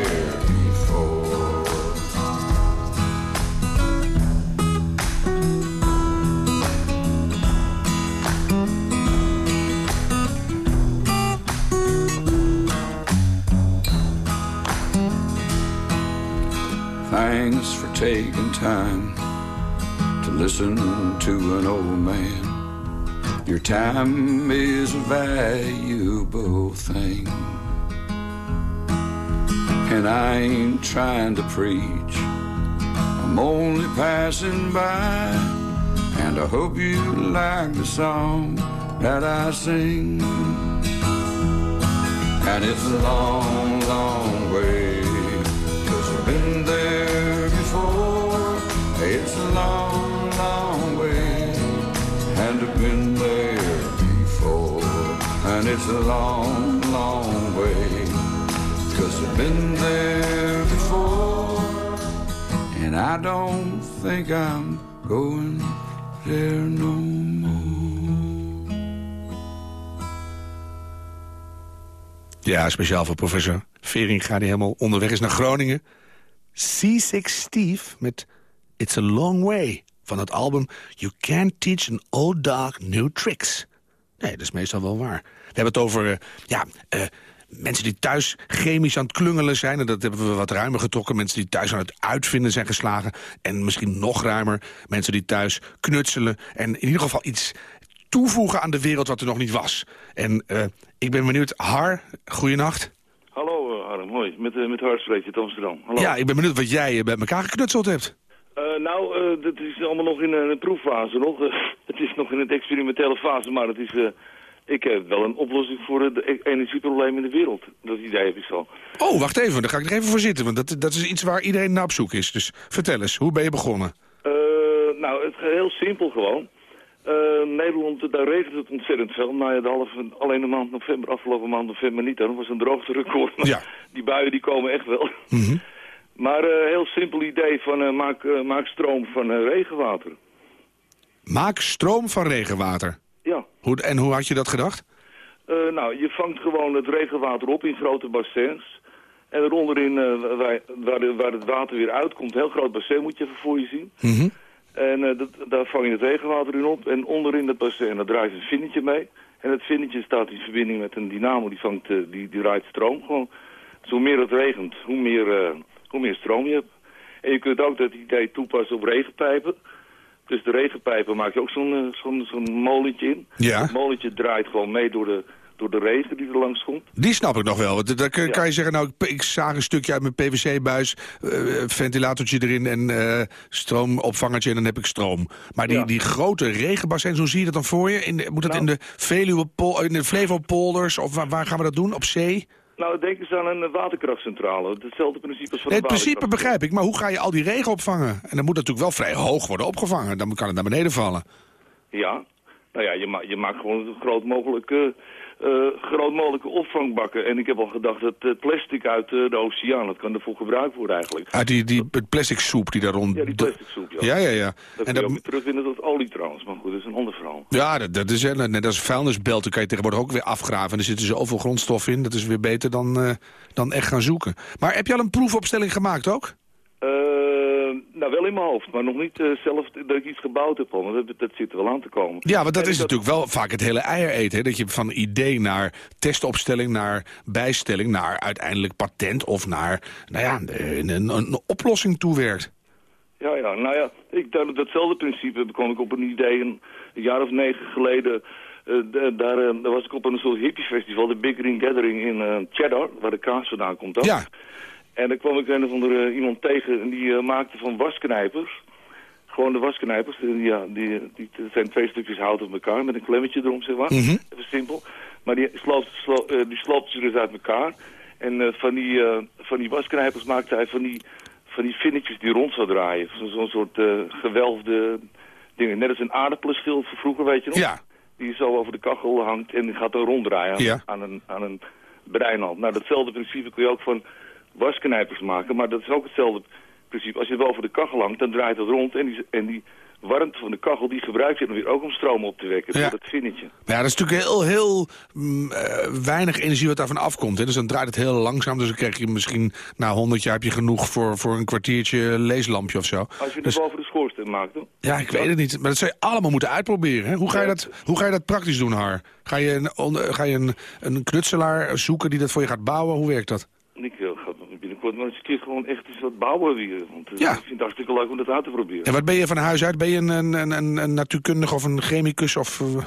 Thanks for taking time to listen to an old man. Your time is a valuable thing. And I ain't trying to preach, I'm only passing by. And I hope you like the song that I sing. And it's long, it's a long, long way, cause I've been there before. And I don't think I'm going there no more. Ja, speciaal voor professor Veringa, die helemaal onderweg is naar Groningen. C6 Steve met It's a Long Way van het album You Can't Teach an Old Dog New Tricks. Nee, dat is meestal wel waar. We hebben het over eh, ja, eh, mensen die thuis chemisch aan het klungelen zijn. En dat hebben we wat ruimer getrokken. Mensen die thuis aan het uitvinden zijn geslagen. En misschien nog ruimer. Mensen die thuis knutselen. En in ieder geval iets toevoegen aan de wereld wat er nog niet was. En eh, ik ben benieuwd. Har, goeienacht. Hallo Harm, hoi. Met, uh, met Hart spreek je uit Amsterdam. Hallo. Ja, ik ben benieuwd wat jij bij elkaar geknutseld hebt. Uh, nou, uh, dat is allemaal nog in een proeffase nog. Uh, het is nog in het experimentele fase, maar het is, ik heb wel een oplossing voor het e- energieprobleem in de wereld. Dat idee heb ik zo. Oh, wacht even, daar ga ik er even voor zitten. Want dat, dat is iets waar iedereen naar op zoek is. Dus vertel eens, hoe ben je begonnen? Uh, nou, het heel simpel gewoon. Eh, Nederland, daar regent het ontzettend veel. Nou ja, de halve, alleen de maand november, afgelopen maand november niet. Dat was een droogterecord. Maar Ja. Die buien die komen echt wel. Maar eh heel simpel idee van eh, maak, eh, maak stroom van eh, regenwater. Maak stroom van regenwater. Ja. Hoe, en hoe had je dat gedacht? Eh, nou, je vangt gewoon het regenwater op in grote bassins. En eronderin, eh, waar, waar, waar het water weer uitkomt, een heel groot bassin moet je even voor je zien. Mhm. En eh, dat, daar vang je het regenwater in op. En onderin dat bassin, daar draait een vinnetje mee. En het vinnetje staat in verbinding met een dynamo, die, vangt, die, die draait stroom. Gewoon. Dus hoe meer het regent, hoe meer, hoe meer stroom je hebt. En je kunt ook dat idee toepassen op regenpijpen. Dus de regenpijpen maak je ook zo'n eh, zo'n zo'n molentje in. Ja. Het molentje draait gewoon mee door de, door de regen die er langs komt. Die snap ik nog wel. Want Dan kan, je zeggen, nou, ik, ik zaag een stukje uit mijn PVC-buis, eh, ventilatortje erin en eh, stroomopvangertje en dan heb ik stroom. Maar die, Ja. die grote regenbassins, hoe zie je dat dan voor je? In de, moet dat Nou. in de Veluwe, in de Flevopolders of waar, waar gaan we dat doen? Op zee? Nou, denk eens aan een waterkrachtcentrale. Hetzelfde principe als van Nee, het principe begrijp ik, maar hoe ga je al die regen opvangen? En dan moet natuurlijk wel vrij hoog worden opgevangen. Dan kan het naar beneden vallen. Ja. Nou ja, je, ma je maakt gewoon een groot mogelijke, eh, groot mogelijke opvangbakken. En ik heb al gedacht dat eh, plastic uit eh, de oceaan, dat kan ervoor gebruikt worden eigenlijk. Uit die, die het plastic soep die daar rond... Ja, die plastic soep, ja. Ja, ja, ja. Dat En kun je ook dat, terugvinden tot olie trouwens. Maar goed, dat is een ander verhaal. Ja, dat, dat is eh, net als vuilnisbelten kan je tegenwoordig ook weer afgraven. En er zitten zoveel grondstof in. Dat is weer beter dan, eh, dan echt gaan zoeken. Maar heb je al een proefopstelling gemaakt ook? Eh, nou, wel in mijn hoofd, maar nog niet eh, zelf dat ik iets gebouwd heb. Want dat, dat zit er wel aan te komen. Ja, want dat En is natuurlijk wel vaak het hele eier eten. Hè? Dat je van idee naar testopstelling, naar bijstelling, naar uiteindelijk patent of naar nou ja, een, een, een oplossing toewerkt. Ja, ja, nou ja, ik, dat, datzelfde principe kwam ik op een idee een, een jaar of negen geleden. eh, daar, was ik op een soort hippiefestival, de Big Green Gathering in Cheddar, waar de kaas vandaan komt. Dan. Ja, En daar kwam ik een of andere iemand tegen en die eh, maakte van wasknijpers. Gewoon de wasknijpers, die, ja, die, die, dat zijn twee stukjes hout op elkaar met een klemmetje erom, zeg maar. Mhm. Even simpel. Maar die sloopt, slo, eh, die sloopt ze dus uit elkaar. En eh, van, die, eh, van die wasknijpers maakte hij van die, van die vinnetjes die rond zou draaien. Zo- Zo'n soort eh, gewelfde dingen. Net als een aardappelenschil van vroeger, weet je nog? ja. Die zo over de kachel hangt en die gaat dan ronddraaien Ja. aan een, aan een breinhand. Nou, datzelfde principe kun je ook van wasknijpers maken, maar dat is ook hetzelfde principe. Als je het wel over de kachel hangt, dan draait het rond en die, en die warmte van de kachel, die gebruik je dan weer ook om stroom op te wekken. Ja. Dat vinnetje. Ja, dat is natuurlijk heel, heel mm, eh, weinig energie wat daarvan afkomt. Hè? Dus dan draait het heel langzaam. Dus dan krijg je misschien na 100 jaar heb je genoeg voor, voor een kwartiertje leeslampje of zo. Als je het Dus- boven de schoorsteen maakt, dan. Ja, ik weet het niet. Maar dat zou je allemaal moeten uitproberen. Hè? Hoe, ga je dat, hoe ga je dat praktisch doen, Har? Ga je, een, ga je een, een knutselaar zoeken die dat voor je gaat bouwen? Hoe werkt dat? Ik maar eens een keer gewoon echt eens wat bouwen weer. Want eh, Ja. ik vind het hartstikke leuk om dat uit te proberen. En wat ben je van huis uit? Ben je een, een, een, een, natuurkundige of een chemicus? Of eh,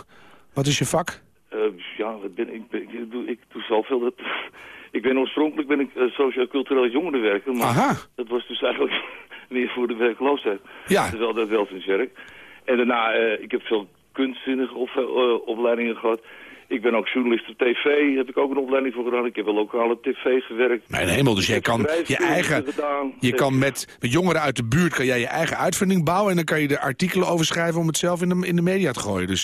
wat is je vak? Eh, ja, wat ben, ik, ben, ik, doe, ik doe zoveel. Dat, ik ben oorspronkelijk ben ik sociaal-cultureel jongerenwerker, maar Aha. dat was dus eigenlijk meer voor de werkloosheid. Ja. Terwijl dat wel zijn werk. En daarna, ik heb veel kunstzinnige op, eh, opleidingen gehad. Ik ben ook journalist op tv, heb ik ook een opleiding voor gedaan. Ik heb bij lokale tv gewerkt. Mijn hemel, dus jij kan je eigen... gedaan. Je kan met, met jongeren uit de buurt kan jij je eigen uitvinding bouwen... en dan kan je er artikelen over schrijven om het zelf in de, in de media te gooien. Dus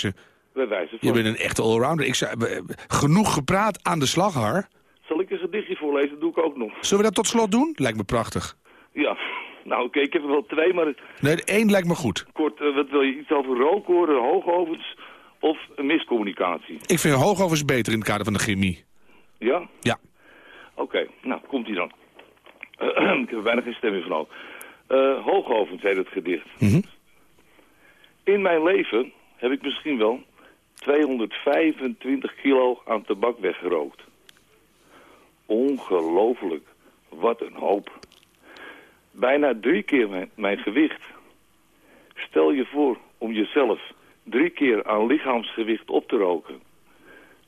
van. je bent een echte allrounder. Ik eh, genoeg gepraat aan de slag, Har. Zal ik een gedichtje voorlezen? Dat doe ik ook nog. Zullen we dat tot slot doen? Lijkt me prachtig. Ja, nou oké, ik heb er wel twee, maar Nee, één lijkt me goed. kort, eh, wat wil je? Iets over rookhoren, hoogovens of een miscommunicatie? Ik vind hoogovens beter in het kader van de chemie. Ja? Ja. Oké, nou, komt ie dan. ik heb er bijna geen stem in van ook. Eh, hoogovens heet het gedicht. Mhm. In mijn leven heb ik misschien wel 225 kilo aan tabak weggerookt. Ongelooflijk. Wat een hoop. Bijna drie keer mijn, mijn gewicht. Stel je voor om jezelf drie keer aan lichaamsgewicht op te roken.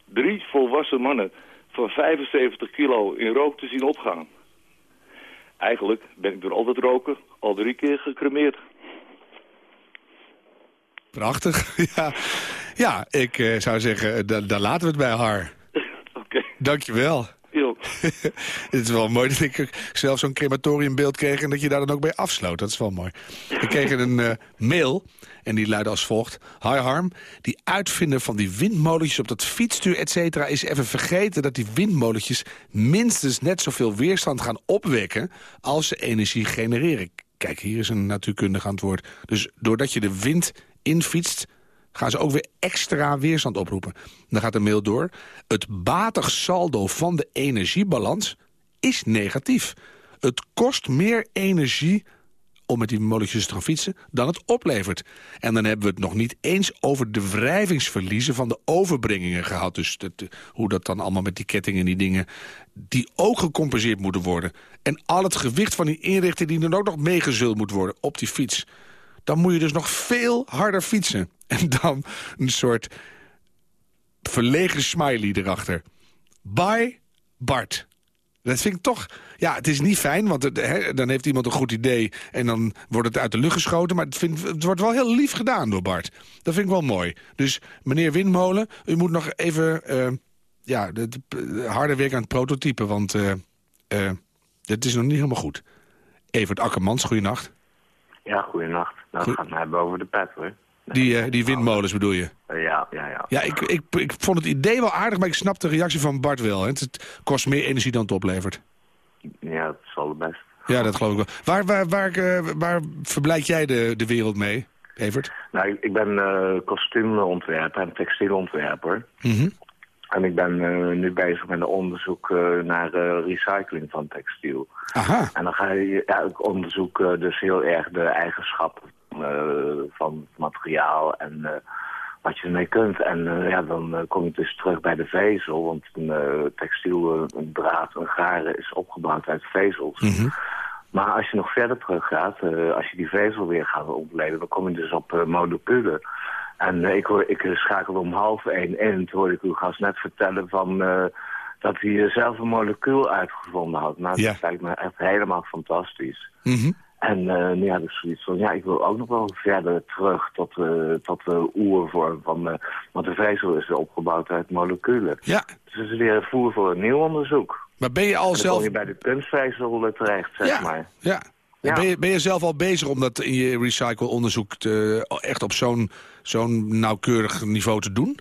Drie volwassen mannen van 75 kilo in rook te zien opgaan. Eigenlijk ben ik door al dat roken al drie keer gecremeerd. Prachtig. ja, ja ik eh, zou zeggen, eh, da- daar laten we het bij Har. Oké, Dankjewel. Het is wel mooi dat ik zelf zo'n crematoriumbeeld kreeg... en dat je daar dan ook bij afsloot. Dat is wel mooi. Ik kreeg een eh, mail en die luidde als volgt. Hi Harm, die uitvinder van die windmolentjes op dat fietsstuur, et cetera... is even vergeten dat die windmolentjes minstens net zoveel weerstand gaan opwekken... als ze energie genereren. Kijk, hier is een natuurkundig antwoord. Dus doordat je de wind infietst gaan ze ook weer extra weerstand oproepen. Dan gaat de mail door. Het batig saldo van de energiebalans is negatief. Het kost meer energie om met die molletjes te gaan fietsen dan het oplevert. En dan hebben we het nog niet eens over de wrijvingsverliezen van de overbrengingen gehad. Dus hoe dat dan allemaal met die kettingen en die dingen... die ook gecompenseerd moeten worden. En al het gewicht van die inrichting die dan ook nog meegezult moet worden op die fiets. Dan moet je dus nog veel harder fietsen. En dan een soort verlegen smiley erachter. Bye, Bart. Dat vind ik toch... Ja, het is niet fijn, want dan heeft iemand een goed idee... en dan wordt het uit de lucht geschoten. Maar het, vind, het, wordt wel heel lief gedaan door Bart. Dat vind ik wel mooi. Dus meneer Windmolen, u moet nog even... Uh, ja, de, harde werk aan het prototypen, want uh, het is nog niet helemaal goed. Evert Akkermans, goeienacht. Ja, goeienacht. Nou, Goeie... gaat mij boven de pet, hoor. Die, uh, die windmolens bedoel je? Ja, ja, ja. Ja, ik, ik, ik vond het idee wel aardig, maar ik snap de reactie van Bart wel. Het, het kost meer energie dan het oplevert. Ja, dat is al het best. Ja, dat geloof ik wel. Waar, waar, waar, uh, waar verblijd jij de, de wereld mee, Evert? Nou, ik ben kostuumontwerper en textielontwerper. Mm -hmm. En ik ben uh, nu bezig met een onderzoek uh, naar uh, recycling van textiel. Aha. En dan ga je, ja, ik onderzoek dus heel erg de eigenschappen van het materiaal en wat je ermee kunt. En ja, dan kom je dus terug bij de vezel, want een textiel, een draad, een garen is opgebouwd uit vezels. Mm -hmm. Maar als je nog verder terug gaat, als je die vezel weer gaat ontleden, dan kom je dus op moleculen. En uh, ik, hoor, ik schakelde om half één in. Toen hoorde ik uw gast net vertellen van, uh, dat hij zelf een molecuul uitgevonden had. Nou, ja. dat lijkt me echt helemaal fantastisch. Mm -hmm. En uh, nu had ik zoiets van, ja, ik wil ook nog wel verder terug tot, tot de oervorm van... want de vezel is opgebouwd uit moleculen. Ja. Dus het is weer voer voor een nieuw onderzoek. Maar ben je al en dan zelf... kom je bij de kunstvezel terecht, zeg ja. maar. Ja, Ben, je, ben je zelf al bezig om dat in je recycle-onderzoek echt op zo'n zo'n nauwkeurig niveau te doen?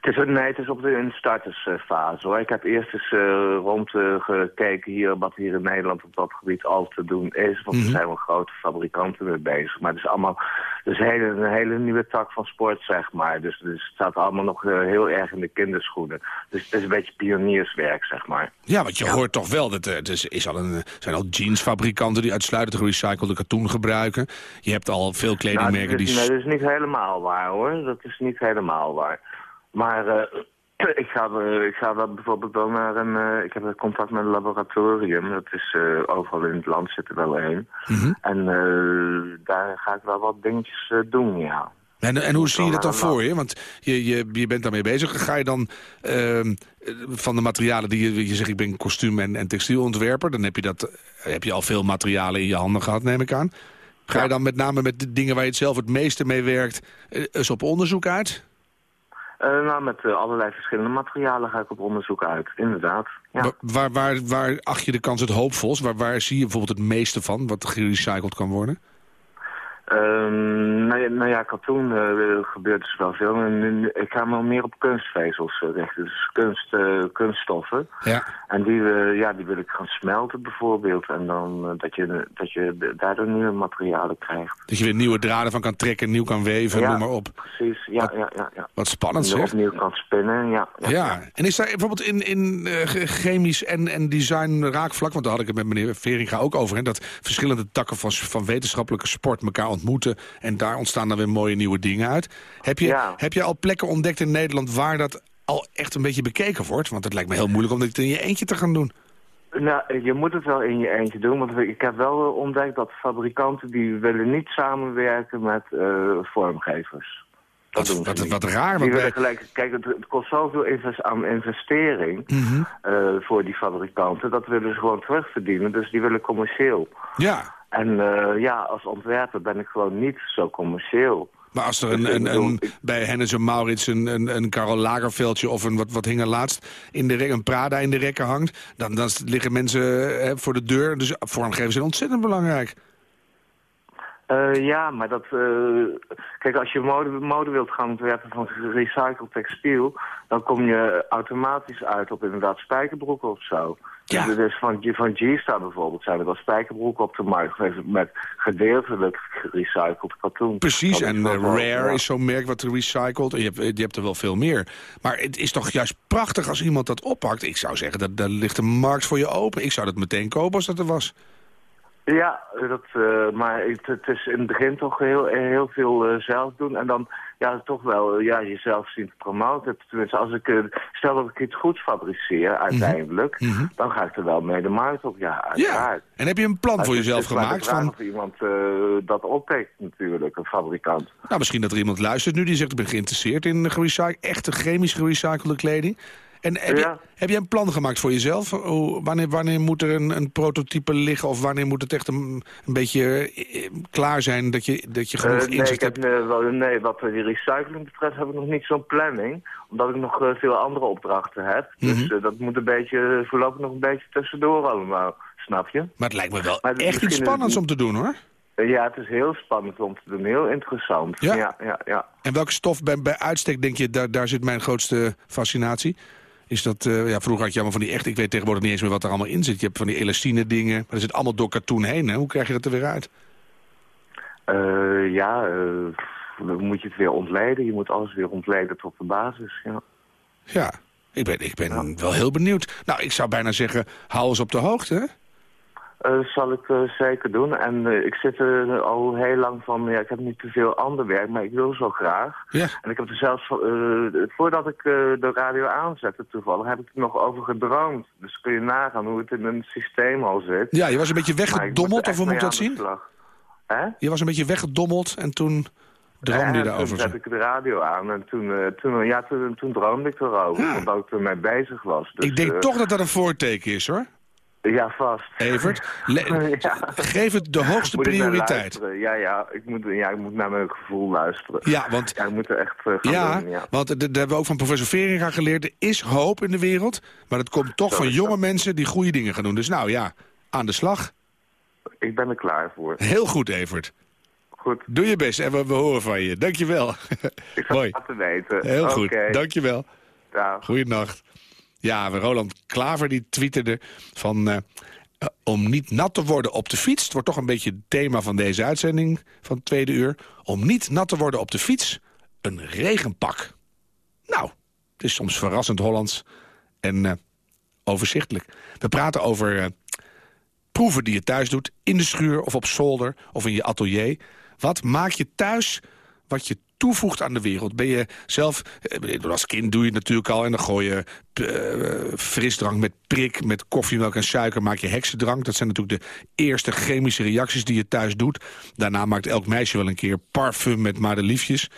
Het is, nee, het is op de een startersfase hoor. Ik heb eerst eens uh, rondgekeken hier wat hier in Nederland op dat gebied al te doen is. Want Mhm. er zijn wel grote fabrikanten mee bezig. Maar het is allemaal dus hele, een hele nieuwe tak van sport, zeg maar. Dus, dus het staat allemaal nog uh, heel erg in de kinderschoenen. Dus het is een beetje pionierswerk, zeg maar. Ja, want je ja. hoort toch wel dat er is, is al een, zijn al jeansfabrikanten die uitsluitend gerecyclede katoen gebruiken. Je hebt al veel kledingmerken nou, is, die... Nee, dat is niet helemaal waar hoor. Dat is niet helemaal waar. Maar uh, ik, ga, uh, ik ga wel bijvoorbeeld wel naar een... Uh, ik heb contact met een laboratorium. Dat is overal in het land zit er wel een. Mm -hmm. En daar ga ik wel wat dingetjes doen, ja. En, en hoe zie je dat dan voor je? Want je, je, je bent daarmee bezig. Ga je dan uh, van de materialen die je, je zegt... ik ben kostuum- en, en textielontwerper... dan heb je, dat, heb je al veel materialen in je handen gehad, neem ik aan. Ga ja. je dan met name met de dingen waar je het zelf het meeste mee werkt... eens op onderzoek uit? Uh, nou, met uh, allerlei verschillende materialen ga ik op onderzoek uit, inderdaad. Ja. Waar, waar, waar acht je de kans het hoopvolst? Waar, waar zie je bijvoorbeeld het meeste van, wat gerecycled kan worden? Um, nou, ja, nou ja, katoen uh, gebeurt dus wel veel. En, ik ga me meer op kunstvezels richten, dus kunst, kunststoffen. Ja. En die, ja, die wil ik gaan smelten bijvoorbeeld. En dan dat, je, dat je daardoor nieuwe materialen krijgt. Dat je weer nieuwe draden van kan trekken, nieuw kan weven, ja, noem maar op. precies. Ja, wat, ja, ja, ja. Wat spannend zeg. opnieuw kan spinnen, ja. Ja, ja. en is daar bijvoorbeeld in, in chemisch en, en design raakvlak... want daar had ik het met meneer Veringa ook over... Hè, dat verschillende takken van, van wetenschappelijke sport elkaar ontmoeten... en daar ontstaan dan weer mooie nieuwe dingen uit. Heb je, ja. heb je al plekken ontdekt in Nederland waar dat al echt een beetje bekeken wordt? Want het lijkt me heel moeilijk om dit in je eentje te gaan doen. Nou, je moet het wel in je eentje doen, want ik heb wel ontdekt dat fabrikanten die willen niet samenwerken met uh, vormgevers. Dat wat, wat, wat raar. Die willen gelijk, kijk, het, het kost zoveel invest, aan investering mm -hmm. uh, voor die fabrikanten. Dat willen ze gewoon terugverdienen, dus die willen commercieel. Ja. En uh, ja, als ontwerper ben ik gewoon niet zo commercieel. Maar als er een, Dus een, een, bij Hennis en Maurits een, een, een Karel Lagerveldje of een, wat, wat hing er laatst, in de rek, een Prada in de rekken hangt, dan, dan liggen mensen eh, voor de deur. Dus vormgevers zijn ontzettend belangrijk. Eh, ja, maar dat... eh, kijk, als je mode, mode wilt gaan ontwerpen van gerecycled textiel... dan kom je automatisch uit op inderdaad spijkerbroeken of zo. Ja. Dus van, van G-Star bijvoorbeeld zijn er wel spijkerbroeken op de markt geweest... met gedeeltelijk gerecycled katoen. Precies, en eh, Rare ja. is zo'n merk wat recycled. En je hebt, je hebt er wel veel meer. Maar het is toch juist prachtig als iemand dat oppakt. Ik zou zeggen, dat, daar ligt een markt voor je open. Ik zou dat meteen kopen als dat er was. Ja, dat, eh, maar het, het is in het begin toch heel, heel veel eh, zelf doen. En dan ja, toch wel eh, ja, jezelf zien te promoten. Tenminste, als ik, stel dat ik iets goeds fabriceer uiteindelijk... Mhm. dan ga ik er wel mee de markt op. Ja, Ja, uiteraard. en heb je een plan Maar voor jezelf de gemaakt? Van, of iemand dat oppikt natuurlijk, een fabrikant. nou, misschien dat er iemand luistert nu die zegt... ik ben geïnteresseerd in echte chemisch gerecyclede kleding. En heb, je, Ja. heb je een plan gemaakt voor jezelf? Hoe, wanneer, wanneer moet er een, een prototype liggen? Of wanneer moet het echt een, een beetje eh, klaar zijn dat je, dat je genoeg Eh, nee, inzicht ik heb, hebt? eh, nee, wat die recycling betreft heb ik nog niet zo'n planning. Omdat ik nog veel andere opdrachten heb. Dus Mhm. dat moet een beetje, voorlopig nog een beetje tussendoor allemaal. Snap je? Maar het lijkt me wel Maar echt iets spannends om te doen, hoor. Ja, het is heel spannend om te doen. Heel interessant. Ja? Ja, ja, ja. En welke stof bij, bij uitstek denk je, daar, daar zit mijn grootste fascinatie? Is dat, eh, ja, vroeger had je allemaal van die echt, ik weet tegenwoordig niet eens meer wat er allemaal in zit. Je hebt van die elastine dingen, maar er zit allemaal door katoen heen. Hè? Hoe krijg je dat er weer uit? Eh, ja, eh, dan moet je het weer ontleden. Je moet alles weer ontleden tot de basis. Ja. Ja, ik ben, ik ben wel heel benieuwd. Nou, ik zou bijna zeggen, hou ons op de hoogte. Eh, zal ik eh, zeker doen. En eh, ik zit er al heel lang van, ja, ik heb niet te veel ander werk, maar ik wil zo graag. Ja. En ik heb er zelfs, voordat ik de radio aanzette toevallig, heb ik er nog over gedroomd. Dus kun je nagaan hoe het in een systeem al zit. Ja, je was een beetje weggedommeld, of hoe moet dat zien? Hè? Je was een beetje weggedommeld en toen droomde je daarover. Toen zette ik de radio aan en toen, toen, ja, toen, toen droomde ik erover, Ja. omdat ik ermee bezig was. Dus, Ik denk toch dat dat een voorteken is, hoor. Ja, vast. Evert, Ja. geef het de hoogste prioriteit. Ja, ja ik, moet, ja, ik moet naar mijn gevoel luisteren. Ja, want Ja, ik moet er echt eh, Ja, doen, ja. want dat hebben we ook van professor Veringa geleerd. Er is hoop in de wereld, maar dat komt toch Zo van jonge dat. mensen die goede dingen gaan doen. Dus nou ja, aan de slag. Ik ben er klaar voor. Heel goed, Evert. Goed, Doe je best en we, we horen van je. Dankjewel. ik ga het laten weten. Heel goed. Oké, Dankjewel. dag. Goeienacht. Ja, Roland Klaver die twitterde van... eh, eh, om niet nat te worden op de fiets. Het wordt toch een beetje het thema van deze uitzending van tweede uur. Om niet nat te worden op de fiets, een regenpak. Nou, het is soms verrassend Hollands en eh, overzichtelijk. We praten over proeven die je thuis doet, in de schuur of op zolder of in je atelier. Wat maak je thuis wat je toevoegt aan de wereld? Ben je zelf, eh, als kind doe je het natuurlijk al... en dan gooi je eh, frisdrank met prik, met koffiemelk en suiker... maak je heksendrank. Dat zijn natuurlijk de eerste chemische reacties die je thuis doet. Daarna maakt elk meisje wel een keer parfum met madeliefjes.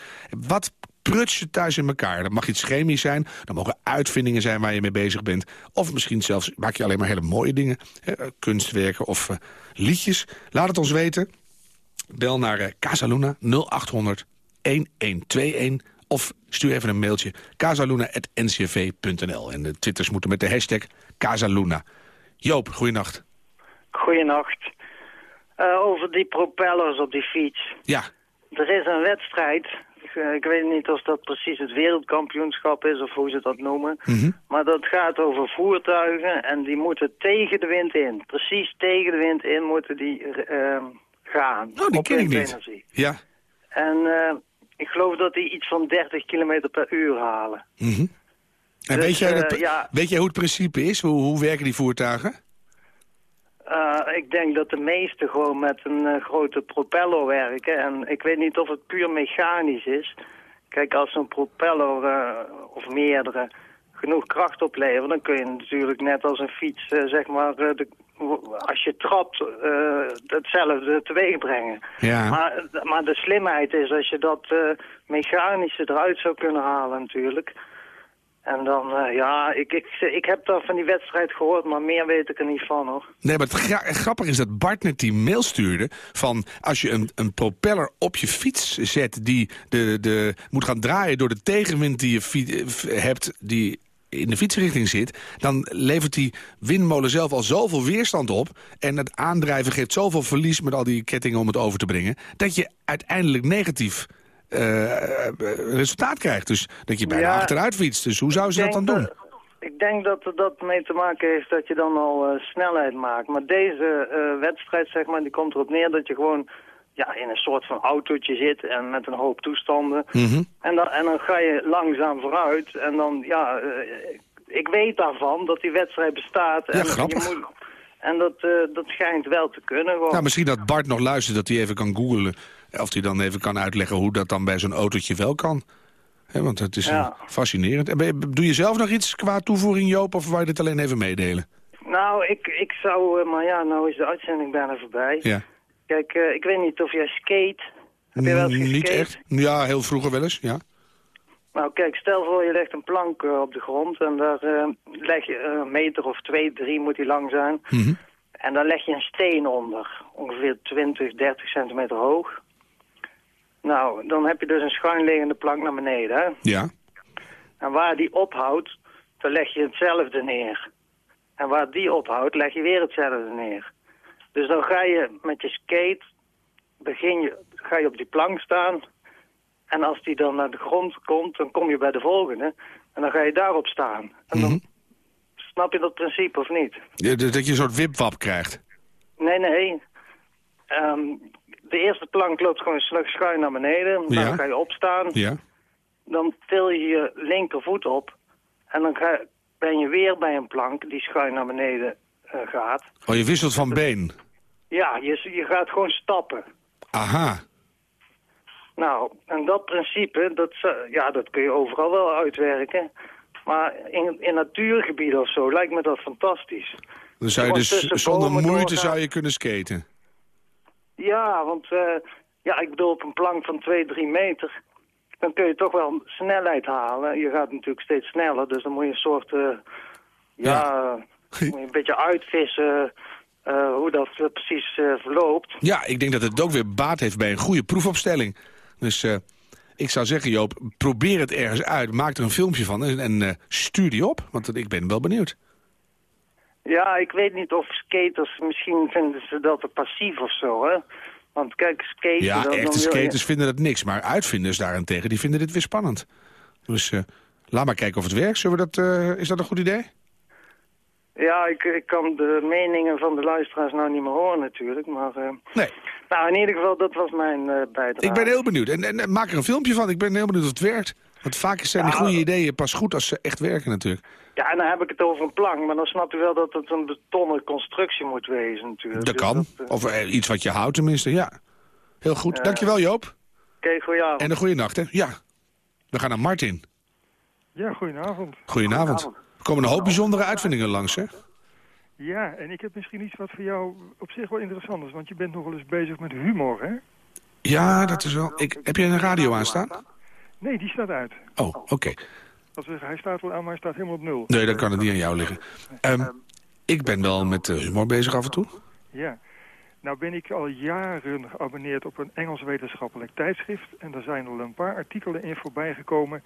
Wat pruts je thuis in elkaar? Dat mag iets chemisch zijn, dat mogen uitvindingen zijn waar je mee bezig bent. Of misschien zelfs maak je alleen maar hele mooie dingen. eh, kunstwerken of liedjes. Laat het ons weten. Bel naar Casaluna 0800 1121 of stuur even een mailtje casaluna.ncv.nl. En de twitters moeten met de hashtag Casaluna. Joop, goeienacht. Goeienacht. Eh, over die propellers op die fiets. Ja, Er is een wedstrijd. Ik, eh, ik weet niet of dat precies het wereldkampioenschap is of hoe ze dat noemen. Mhm. Maar dat gaat over voertuigen en die moeten tegen de wind in. Precies tegen de wind in moeten die eh, gaan. oh, die op ken ik niet. windenergie. Ja. En eh, ik geloof dat die iets van 30 kilometer per uur halen. Mhm. En Dus, weet, jij het- eh, ja. weet jij hoe het principe is? Hoe, hoe werken die voertuigen? Eh, ik denk dat de meeste gewoon met een eh, grote propeller werken. En ik weet niet of het puur mechanisch is. Kijk, als zo'n propeller of meerdere genoeg kracht opleveren... dan kun je natuurlijk net als een fiets, eh, zeg maar... eh, de, als je trapt, eh, hetzelfde teweeg brengen. Ja. Maar, maar de slimheid is als je dat eh, mechanische eruit zou kunnen halen natuurlijk... En dan, eh, ja, ik, ik, ik heb daar van die wedstrijd gehoord, maar meer weet ik er niet van, hoor. Nee, maar het gra- grappige is dat Bart net die mail stuurde... van als je een, een propeller op je fiets zet... die de, de, moet gaan draaien door de tegenwind die je eh, hebt... die in de fietsrichting zit... dan levert die windmolen zelf al zoveel weerstand op... en het aandrijven geeft zoveel verlies met al die kettingen om het over te brengen... dat je uiteindelijk negatief eh, resultaat krijgt. Dus dat je bijna Ja. achteruit fietst. Dus hoe zou ze dat dan doen? Ik denk dat dat mee te maken heeft dat je dan al eh, snelheid maakt. Maar deze eh, wedstrijd, zeg maar, die komt erop neer dat je gewoon ja, in een soort van autootje zit en met een hoop toestanden. Mhm. En, dan, en dan ga je langzaam vooruit en dan, ja, eh, ik weet daarvan dat die wedstrijd bestaat. Ja, en grappig. Je moet, en dat, eh, dat schijnt wel te kunnen. Gewoon. Nou, misschien dat Bart nog luistert, dat hij even kan googlen. Of hij dan even kan uitleggen hoe dat dan bij zo'n autootje wel kan. Want het is Ja. fascinerend. En je- doe je zelf nog iets qua toevoeging, Joop? Of wou je dit alleen even meedelen? Nou, ik, ik zou, eh, maar ja, nou is de uitzending bijna voorbij. Ja. Kijk, eh, ik weet niet of jij skate. Heb je wel eens Mm, Niet echt? Ja, heel vroeger wel eens, ja. Nou kijk, stel voor je legt een plank eh, op de grond en daar eh, leg je een meter of twee, drie moet die lang zijn. Mhm. En daar leg je een steen onder, ongeveer 20, 30 centimeter hoog. Nou, dan heb je dus een schuin liggende plank naar beneden. Hè? Ja. En waar die ophoudt, dan leg je hetzelfde neer. En waar die ophoudt, leg je weer hetzelfde neer. Dus dan ga je met je skate, begin je, ga je op die plank staan. En als die dan naar de grond komt, dan kom je bij de volgende. En dan ga je daarop staan. En dan, Mhm. snap je dat principe of niet? Ja, Dat je een soort wipwap krijgt. Nee, nee. Ehm, de eerste plank loopt gewoon slu- schuin naar beneden. Dan Ja. ga je opstaan. Ja. Dan til je je linkervoet op. En dan ga, ben je weer bij een plank die schuin naar beneden gaat. Oh, je wisselt van been. Ja, je, je gaat gewoon stappen. Aha. Nou, en dat principe, dat, ja, dat kun je overal wel uitwerken. Maar in, in natuurgebieden of zo lijkt me dat fantastisch. Dan zou je dus zonder moeite doorgaan. zou je kunnen skaten. Ja, want eh, ja, ik bedoel op een plank van 2, 3 meter... dan kun je toch wel snelheid halen. Je gaat natuurlijk steeds sneller, dus dan moet je een soort... eh, ja, moet je een beetje uitvissen eh, hoe dat eh, precies eh, verloopt. Ja, ik denk dat het ook weer baat heeft bij een goede proefopstelling. Dus ik zou zeggen, Joop, probeer het ergens uit. Maak er een filmpje van en, en stuur die op. Want ik ben wel benieuwd. Ja, ik weet niet of skaters, misschien vinden ze dat passief of zo, hè. Want kijk, skaten... Ja, dan, dan echte je- skaters vinden dat niks. Maar uitvinders daarentegen, die vinden dit weer spannend. Dus laat maar kijken of het werkt. Zullen we dat, is dat een goed idee? Ja, ik, ik kan de meningen van de luisteraars nou niet meer horen natuurlijk, maar... eh, Nee. Nou, in ieder geval, dat was mijn eh bijdrage. Ik ben heel benieuwd. En, en, en maak er een filmpje van. Ik ben heel benieuwd of het werkt. Want vaak zijn die goede ideeën pas goed als ze echt werken natuurlijk. Ja, en dan heb ik het over een plank, maar dan snap je wel dat het een betonnen constructie moet wezen natuurlijk. Dat Dus kan. eh, Of iets wat je houdt tenminste, ja. Heel goed. Dankjewel Joop. Oké, goedenavond. En een goede nacht, hè? Ja. We gaan naar Martin. Ja, goedenavond. Goedenavond. Er komen een hoop bijzondere uitvindingen langs, hè? Ja, en ik heb misschien iets wat voor jou op zich wel interessant is, want je bent nog wel eens bezig met humor, hè? Ja, dat is wel... Ik, heb je een radio aanstaan? Nee, die staat uit. Oh, oké. Dat wil zeggen, hij staat wel aan, maar hij staat helemaal op nul. Nee, dan kan het niet aan jou liggen. Ehm, ik ben wel met eh, humor bezig af en toe. Ja. Nou ben ik al jaren geabonneerd op een Engels wetenschappelijk tijdschrift. En daar zijn al een paar artikelen in voorbij gekomen.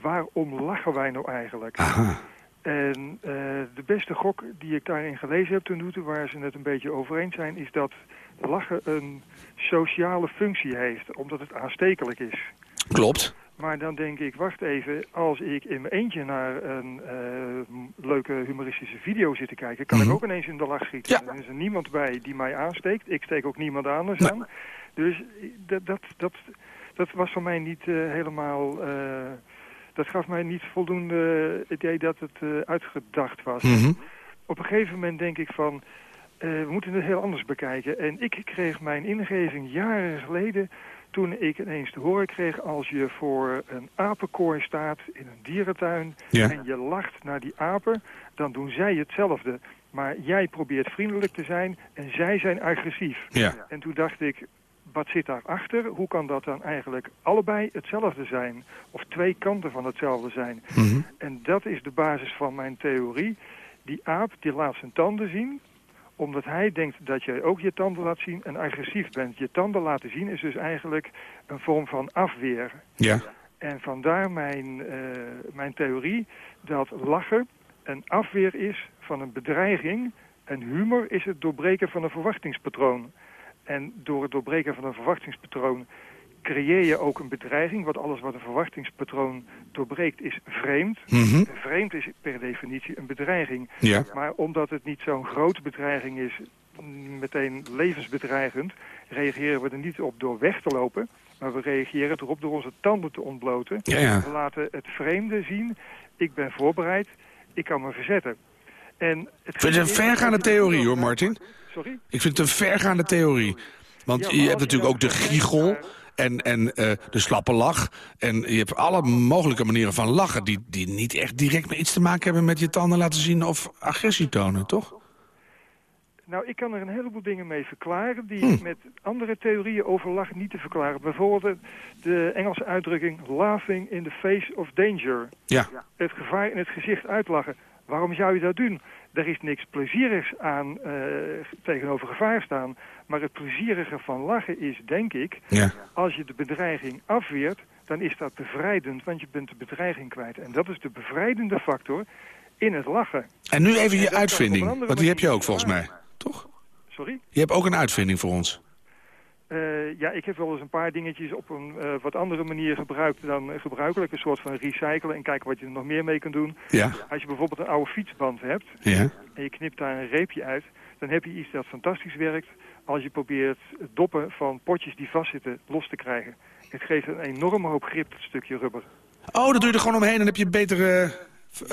Waarom lachen wij nou eigenlijk? Aha. En eh, de beste gok die ik daarin gelezen heb toen toe, waar ze het een beetje over eens zijn, is dat lachen een sociale functie heeft, omdat het aanstekelijk is. Klopt. Maar dan denk ik, wacht even, als ik in mijn eentje naar een eh, leuke humoristische video zit te kijken, kan Mhm. ik ook ineens in de lach schieten. Dan is er niemand bij die mij aansteekt. Ik steek ook niemand anders aan. Dus dat, dat, dat, dat was voor mij niet eh, helemaal... eh, dat gaf mij niet voldoende idee dat het eh, uitgedacht was. Mhm. Op een gegeven moment denk ik van... eh, we moeten het heel anders bekijken. En ik kreeg mijn ingeving jaren geleden toen ik ineens te horen kreeg... als je voor een apenkooi staat in een dierentuin... Ja. en je lacht naar die apen, dan doen zij hetzelfde. Maar jij probeert vriendelijk te zijn en zij zijn agressief. Ja. En toen dacht ik, wat zit daarachter? Hoe kan dat dan eigenlijk allebei hetzelfde zijn? Of twee kanten van hetzelfde zijn? Mhm. En dat is de basis van mijn theorie. Die aap die laat zijn tanden zien omdat hij denkt dat jij ook je tanden laat zien en agressief bent. Je tanden laten zien is dus eigenlijk een vorm van afweer. Ja. En vandaar mijn, eh, mijn theorie dat lachen een afweer is van een bedreiging... en humor is het doorbreken van een verwachtingspatroon. En door het doorbreken van een verwachtingspatroon creëer je ook een bedreiging. Want alles wat een verwachtingspatroon doorbreekt is vreemd. Mhm. Vreemd is per definitie een bedreiging. Ja. Maar omdat het niet zo'n grote bedreiging is, mm, meteen levensbedreigend, reageren we er niet op door weg te lopen. Maar we reageren erop door onze tanden te ontbloten. Ja, ja. We laten het vreemde zien. Ik ben voorbereid. Ik kan me verzetten. En het Ik vind het een vergaande theorie hoor, Martin. Sorry? Ik vind het een vergaande theorie. Want Ja, je hebt natuurlijk ook de giegel en, en eh, de slappe lach. En je hebt alle mogelijke manieren van lachen... Die, die niet echt direct met iets te maken hebben met je tanden laten zien... of agressie tonen, toch? Nou, ik kan er een heleboel dingen mee verklaren die Hm. met andere theorieën over lachen niet te verklaren. Bijvoorbeeld de Engelse uitdrukking laughing in the face of danger. Ja. Het gevaar in het gezicht uitlachen. Waarom zou je dat doen? Er is niks plezierigs aan eh, tegenover gevaar staan. Maar het plezierige van lachen is, denk ik, Ja. als je de bedreiging afweert, dan is dat bevrijdend, want je bent de bedreiging kwijt. En dat is de bevrijdende factor in het lachen. En nu even En je uitvinding. Want die heb je ook volgens mij. Toch? Sorry? Je hebt ook een uitvinding voor ons. Eh, ja, ik heb wel eens een paar dingetjes op een eh, wat andere manier gebruikt dan gebruikelijk. Een soort van recyclen en kijken wat je er nog meer mee kan doen. Ja. Als je bijvoorbeeld een oude fietsband hebt Ja. en je knipt daar een reepje uit, dan heb je iets dat fantastisch werkt als je probeert doppen van potjes die vastzitten los te krijgen. Het geeft een enorme hoop grip, dat stukje rubber. Oh, dat doe je er gewoon omheen en dan heb je beter uh,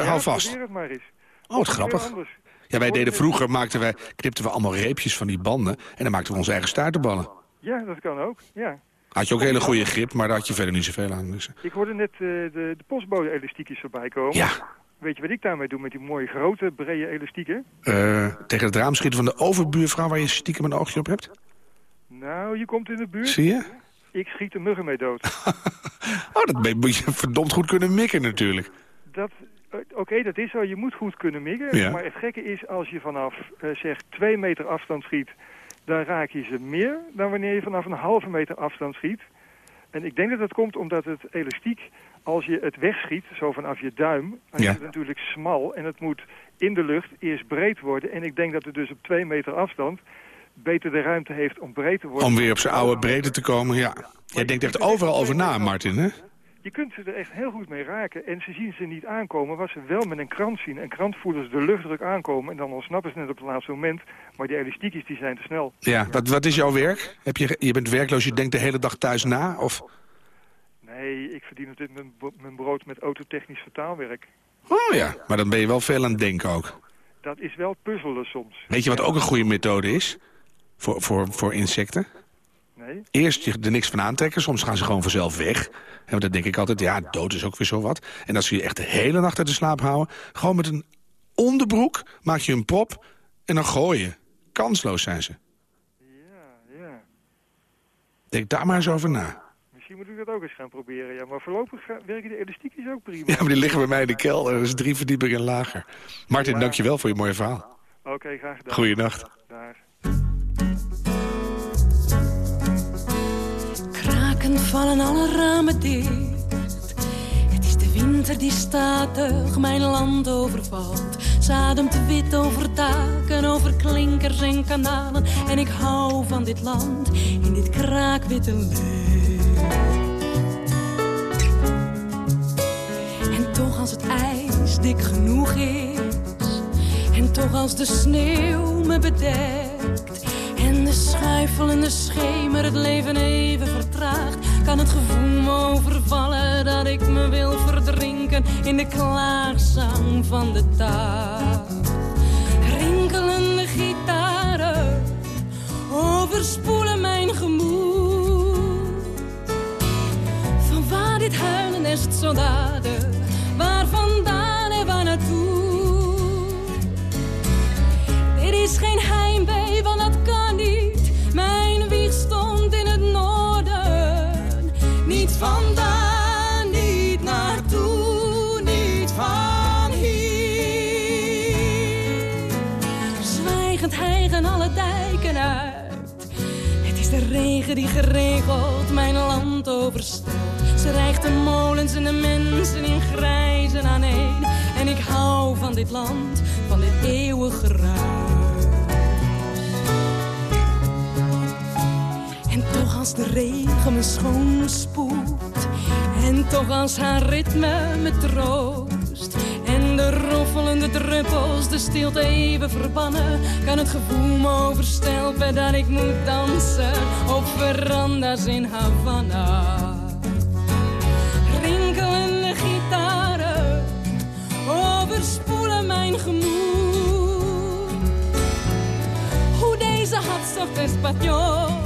hou vast. probeer het maar eens. Oh, wat grappig. Ja, wij deden vroeger, maakten wij, knipten we allemaal reepjes van die banden... en dan maakten we onze eigen stuiterballen. Ja, dat kan ook, ja. Had je ook hele goede grip, maar daar had je verder niet zoveel aan. Dus. Ik hoorde net uh, de, de postbode-elastiekjes voorbij komen. Ja. Weet je wat ik daarmee doe met die mooie grote, brede elastieken? Uh, tegen het raam schieten van de overbuurvrouw waar je stiekem een oogje op hebt? Nou, je komt in de buurt. Zie je? Ik schiet de muggen mee dood. oh, dat moet je verdomd goed kunnen mikken natuurlijk. Dat, Oké, okay, dat is zo. Je moet goed kunnen mikken. Ja. Maar het gekke is, als je vanaf, uh, zeg, twee meter afstand schiet... dan raak je ze meer dan wanneer je vanaf een halve meter afstand schiet. En ik denk dat dat komt omdat het elastiek, als je het wegschiet, zo vanaf je duim... dan ja. is het natuurlijk smal en het moet in de lucht eerst breed worden. En ik denk dat het dus op twee meter afstand beter de ruimte heeft om breed te worden. Om weer op zijn oude breedte te komen, ja. Jij denkt echt overal over na, Martin, hè? Je kunt ze er echt heel goed mee raken. En ze zien ze niet aankomen, wat ze wel met een krant zien. Een krant voelen ze de luchtdruk aankomen en dan ontsnappen ze net op het laatste moment. Maar die elastiekjes die zijn te snel. Ja, wat, wat is jouw werk? Heb je, je bent werkloos, je denkt de hele dag thuis na? Of... Nee, ik verdien op dit mijn, mijn brood met autotechnisch vertaalwerk. Oh ja, maar dan ben je wel veel aan het denken ook. Dat is wel puzzelen soms. Weet je wat ook een goede methode is? Voor, voor, voor insecten? Nee. Eerst je er niks van aantrekken, soms gaan ze gewoon vanzelf weg. En dan denk ik altijd, ja, dood is ook weer zo wat. En als ze je echt de hele nacht uit de slaap houden... gewoon met een onderbroek maak je een prop en dan gooi je. Kansloos zijn ze. Ja, ja. Denk daar maar eens over na. Misschien moet ik dat ook eens gaan proberen, ja. Maar voorlopig werken de elastiekjes ook prima. Ja, maar die liggen bij mij in de kelder. Dat is drie verdiepingen lager. Martin, ja. dankjewel voor je mooie verhaal. Oké, okay, graag gedaan. Goeienacht. Krakend vallen alle ramen dicht. Het is de winter die statig mijn land overvalt. Zademt wit over daken, over klinkers en kanalen. En ik hou van dit land in dit kraakwitte licht. En toch als het ijs dik genoeg is. En toch als de sneeuw me bedekt. En de schuifelende schemer het leven even vertraagt. Kan het gevoel me overvallen dat ik me wil verdrinken in de klaagzang van de dag. Rinkelende gitaren overspoelen mijn gemoed. Van waar dit huilen is het waar vandaan en waar naartoe. Dit is geen heimwee, want dat kan regent hijgen alle dijken uit. Het is de regen die geregeld mijn land overstelt. Ze rijgt de molens en de mensen in grijzen aan een. En ik hou van dit land, van dit eeuwige ruis. En toch als de regen me schoon spoelt, En toch als haar ritme me troost de roffelende druppels de stilte even verbannen. Kan het gevoel me overstelpen dat ik moet dansen op veranda's in Havana. Rinkelende gitaren overspoelen mijn gemoed. Hoe deze hartstocht español,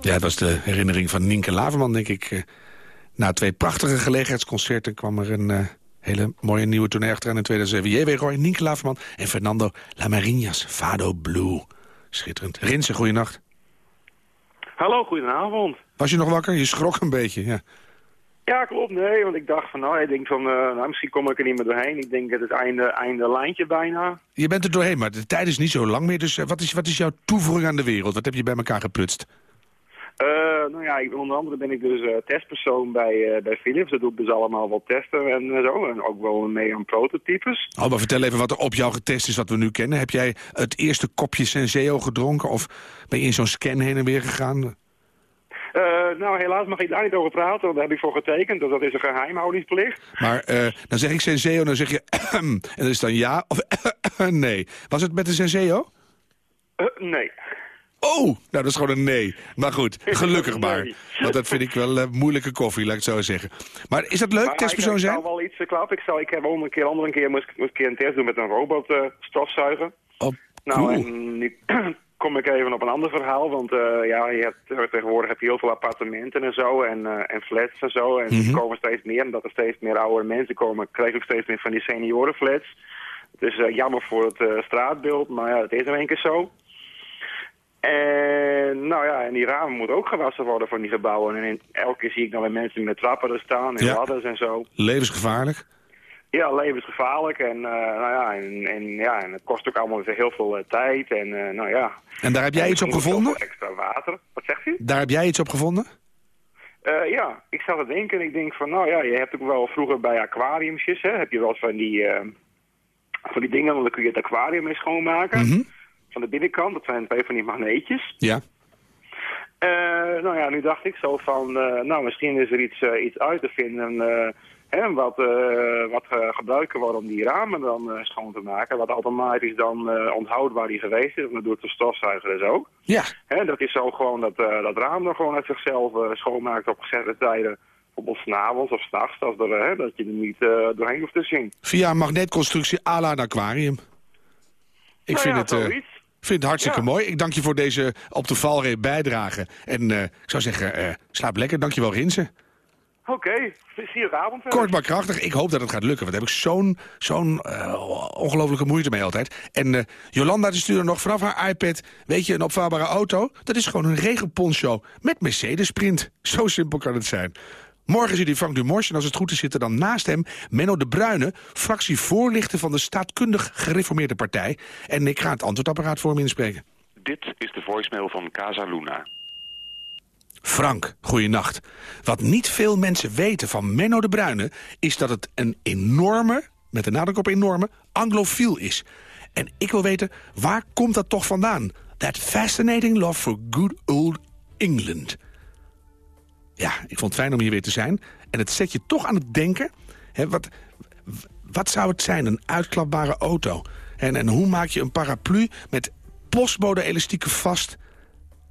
Ja, het was de herinnering van Nienke Laverman, denk ik. Eh, Na twee prachtige gelegenheidsconcerten kwam er een eh, hele mooie nieuwe tournee achteraan in 2007. J.W. Roy, Nienke Laverman en Fernando Lamarinas, Fado Blue. Schitterend. Rinse, goeienacht. Hallo, goedenavond. Was je nog wakker? Je schrok een beetje, ja. Ja, klopt. Nee, want ik dacht van, nou, ik denk van, eh, nou, misschien kom ik er niet meer doorheen. Ik denk het is einde, einde lijntje bijna. Je bent er doorheen, maar de tijd is niet zo lang meer. Dus eh, wat, is, wat is jouw toevoeging aan de wereld? Wat heb je bij elkaar geprutst? Eh, nou ja, ik, onder andere ben ik dus testpersoon bij, bij Philips. Dat doe ik dus allemaal wat testen en zo. En ook wel mee aan prototypes. Oh, maar vertel even wat er op jou getest is wat we nu kennen. Heb jij het eerste kopje Senseo gedronken? Of ben je in zo'n scan heen en weer gegaan? Eh, nou, helaas mag ik daar niet over praten, want daar heb ik voor getekend. Dus dat is een geheimhoudingsplicht. Maar eh, dan zeg ik Senseo, dan zeg je... en dat is dan ja of nee. Was het met de Senseo? Eh, nee. Oh, nou dat is gewoon een nee. Maar goed, gelukkig maar. Want dat vind ik wel eh, moeilijke koffie, laat ik het zo zeggen. Maar is dat leuk, Maar testpersoon ik, zijn? Ik zal wel iets verklappen. Ik, zal, ik heb een keer, andere keer moest, ik- moest een keer een test doen met een robotstofzuiger. Oh, Nou, en kom ik even op een ander verhaal. Want eh, ja, je hebt, tegenwoordig heb je heel veel appartementen en zo. En, eh, en flats en zo. En Mhm. die komen steeds meer. En dat er steeds meer oudere mensen komen, krijg ik ook steeds meer van die seniorenflats. Het is eh, jammer voor het eh, straatbeeld, maar ja, het is in één keer zo. En nou ja, en die ramen moeten ook gewassen worden van die gebouwen. En in- elke keer zie ik dan weer mensen met trappen er staan en Ja. ladders en zo. Levensgevaarlijk. Ja, levensgevaarlijk. En, eh, nou ja, en, en, ja, en het kost ook allemaal weer heel veel eh, tijd. En eh, nou ja. En daar heb jij En iets op gevonden? Extra water. Wat zegt u? Daar heb jij iets op gevonden? Ja, ik zat te denken. Ik denk van, nou ja, je hebt ook wel vroeger bij aquariumsjes, hè, heb je wel eens van die, van die dingen, want dan kun je het aquarium mee schoonmaken. Mhm. Van de binnenkant, dat zijn twee van die magneetjes. Ja. Nou ja, nu dacht ik zo van, nou misschien is er iets, iets uit te vinden hè, wat, eh, wat eh, gebruikt kan worden om die ramen dan eh, schoon te maken. Wat automatisch dan onthoudt waar die geweest is. En dat doet de stofzuiger dus ook. Ja. Hè, dat is zo gewoon dat, dat raam dan gewoon uit zichzelf schoonmaakt op gezette tijden. Bijvoorbeeld s'avonds of s'nachts, dat je er niet doorheen hoeft te zien. Via een magneetconstructie à la een aquarium. Ik Nou vind, ja, het, zoiets. vind het hartstikke Ja. mooi. Ik dank je voor deze op de valreep bijdrage. En ik zou zeggen, slaap lekker. Dankjewel, Rinse. Oké, plezier avond. verder. Kort maar krachtig. Ik hoop dat het gaat lukken. Want daar heb ik zo'n zo'n eh, ongelofelijke moeite mee altijd. En eh, Jolanda die stuurde nog vanaf haar iPad... weet je, een opvouwbare auto? Dat is gewoon een regenponcho met Mercedes-print. Zo simpel kan het zijn. Morgen zit hij Frank Dumors en als het goed is zit er dan naast hem... Menno de Bruyne, fractievoorlichter van de staatkundig gereformeerde partij. En ik ga het antwoordapparaat voor hem inspreken. Dit is de voicemail van Casa Luna. Frank, goeienacht. Wat niet veel mensen weten van Menno de Bruyne... is dat het een enorme, met de nadruk op enorme, anglofiel is. En ik wil weten, waar komt dat toch vandaan? That fascinating love for good old England. Ja, ik vond het fijn om hier weer te zijn. En het zet je toch aan het denken. Hè, wat, wat zou het zijn, een uitklapbare auto? En, en hoe maak je een paraplu met postbode-elastieken vast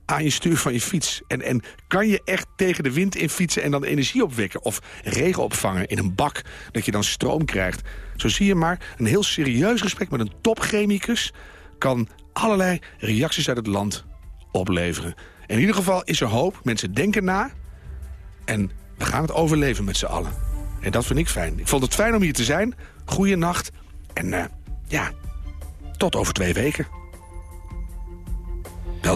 aan je stuur van je fiets? En, en kan je echt tegen de wind in fietsen en dan energie opwekken? Of regen opvangen in een bak, dat je dan stroom krijgt? Zo zie je maar, een heel serieus gesprek met een topchemicus... kan allerlei reacties uit het land opleveren. In ieder geval is er hoop. Mensen denken na. En we gaan het overleven met z'n allen. En dat vind ik fijn. Ik vond het fijn om hier te zijn. Goeie nacht. En eh, ja, tot over twee weken. Wel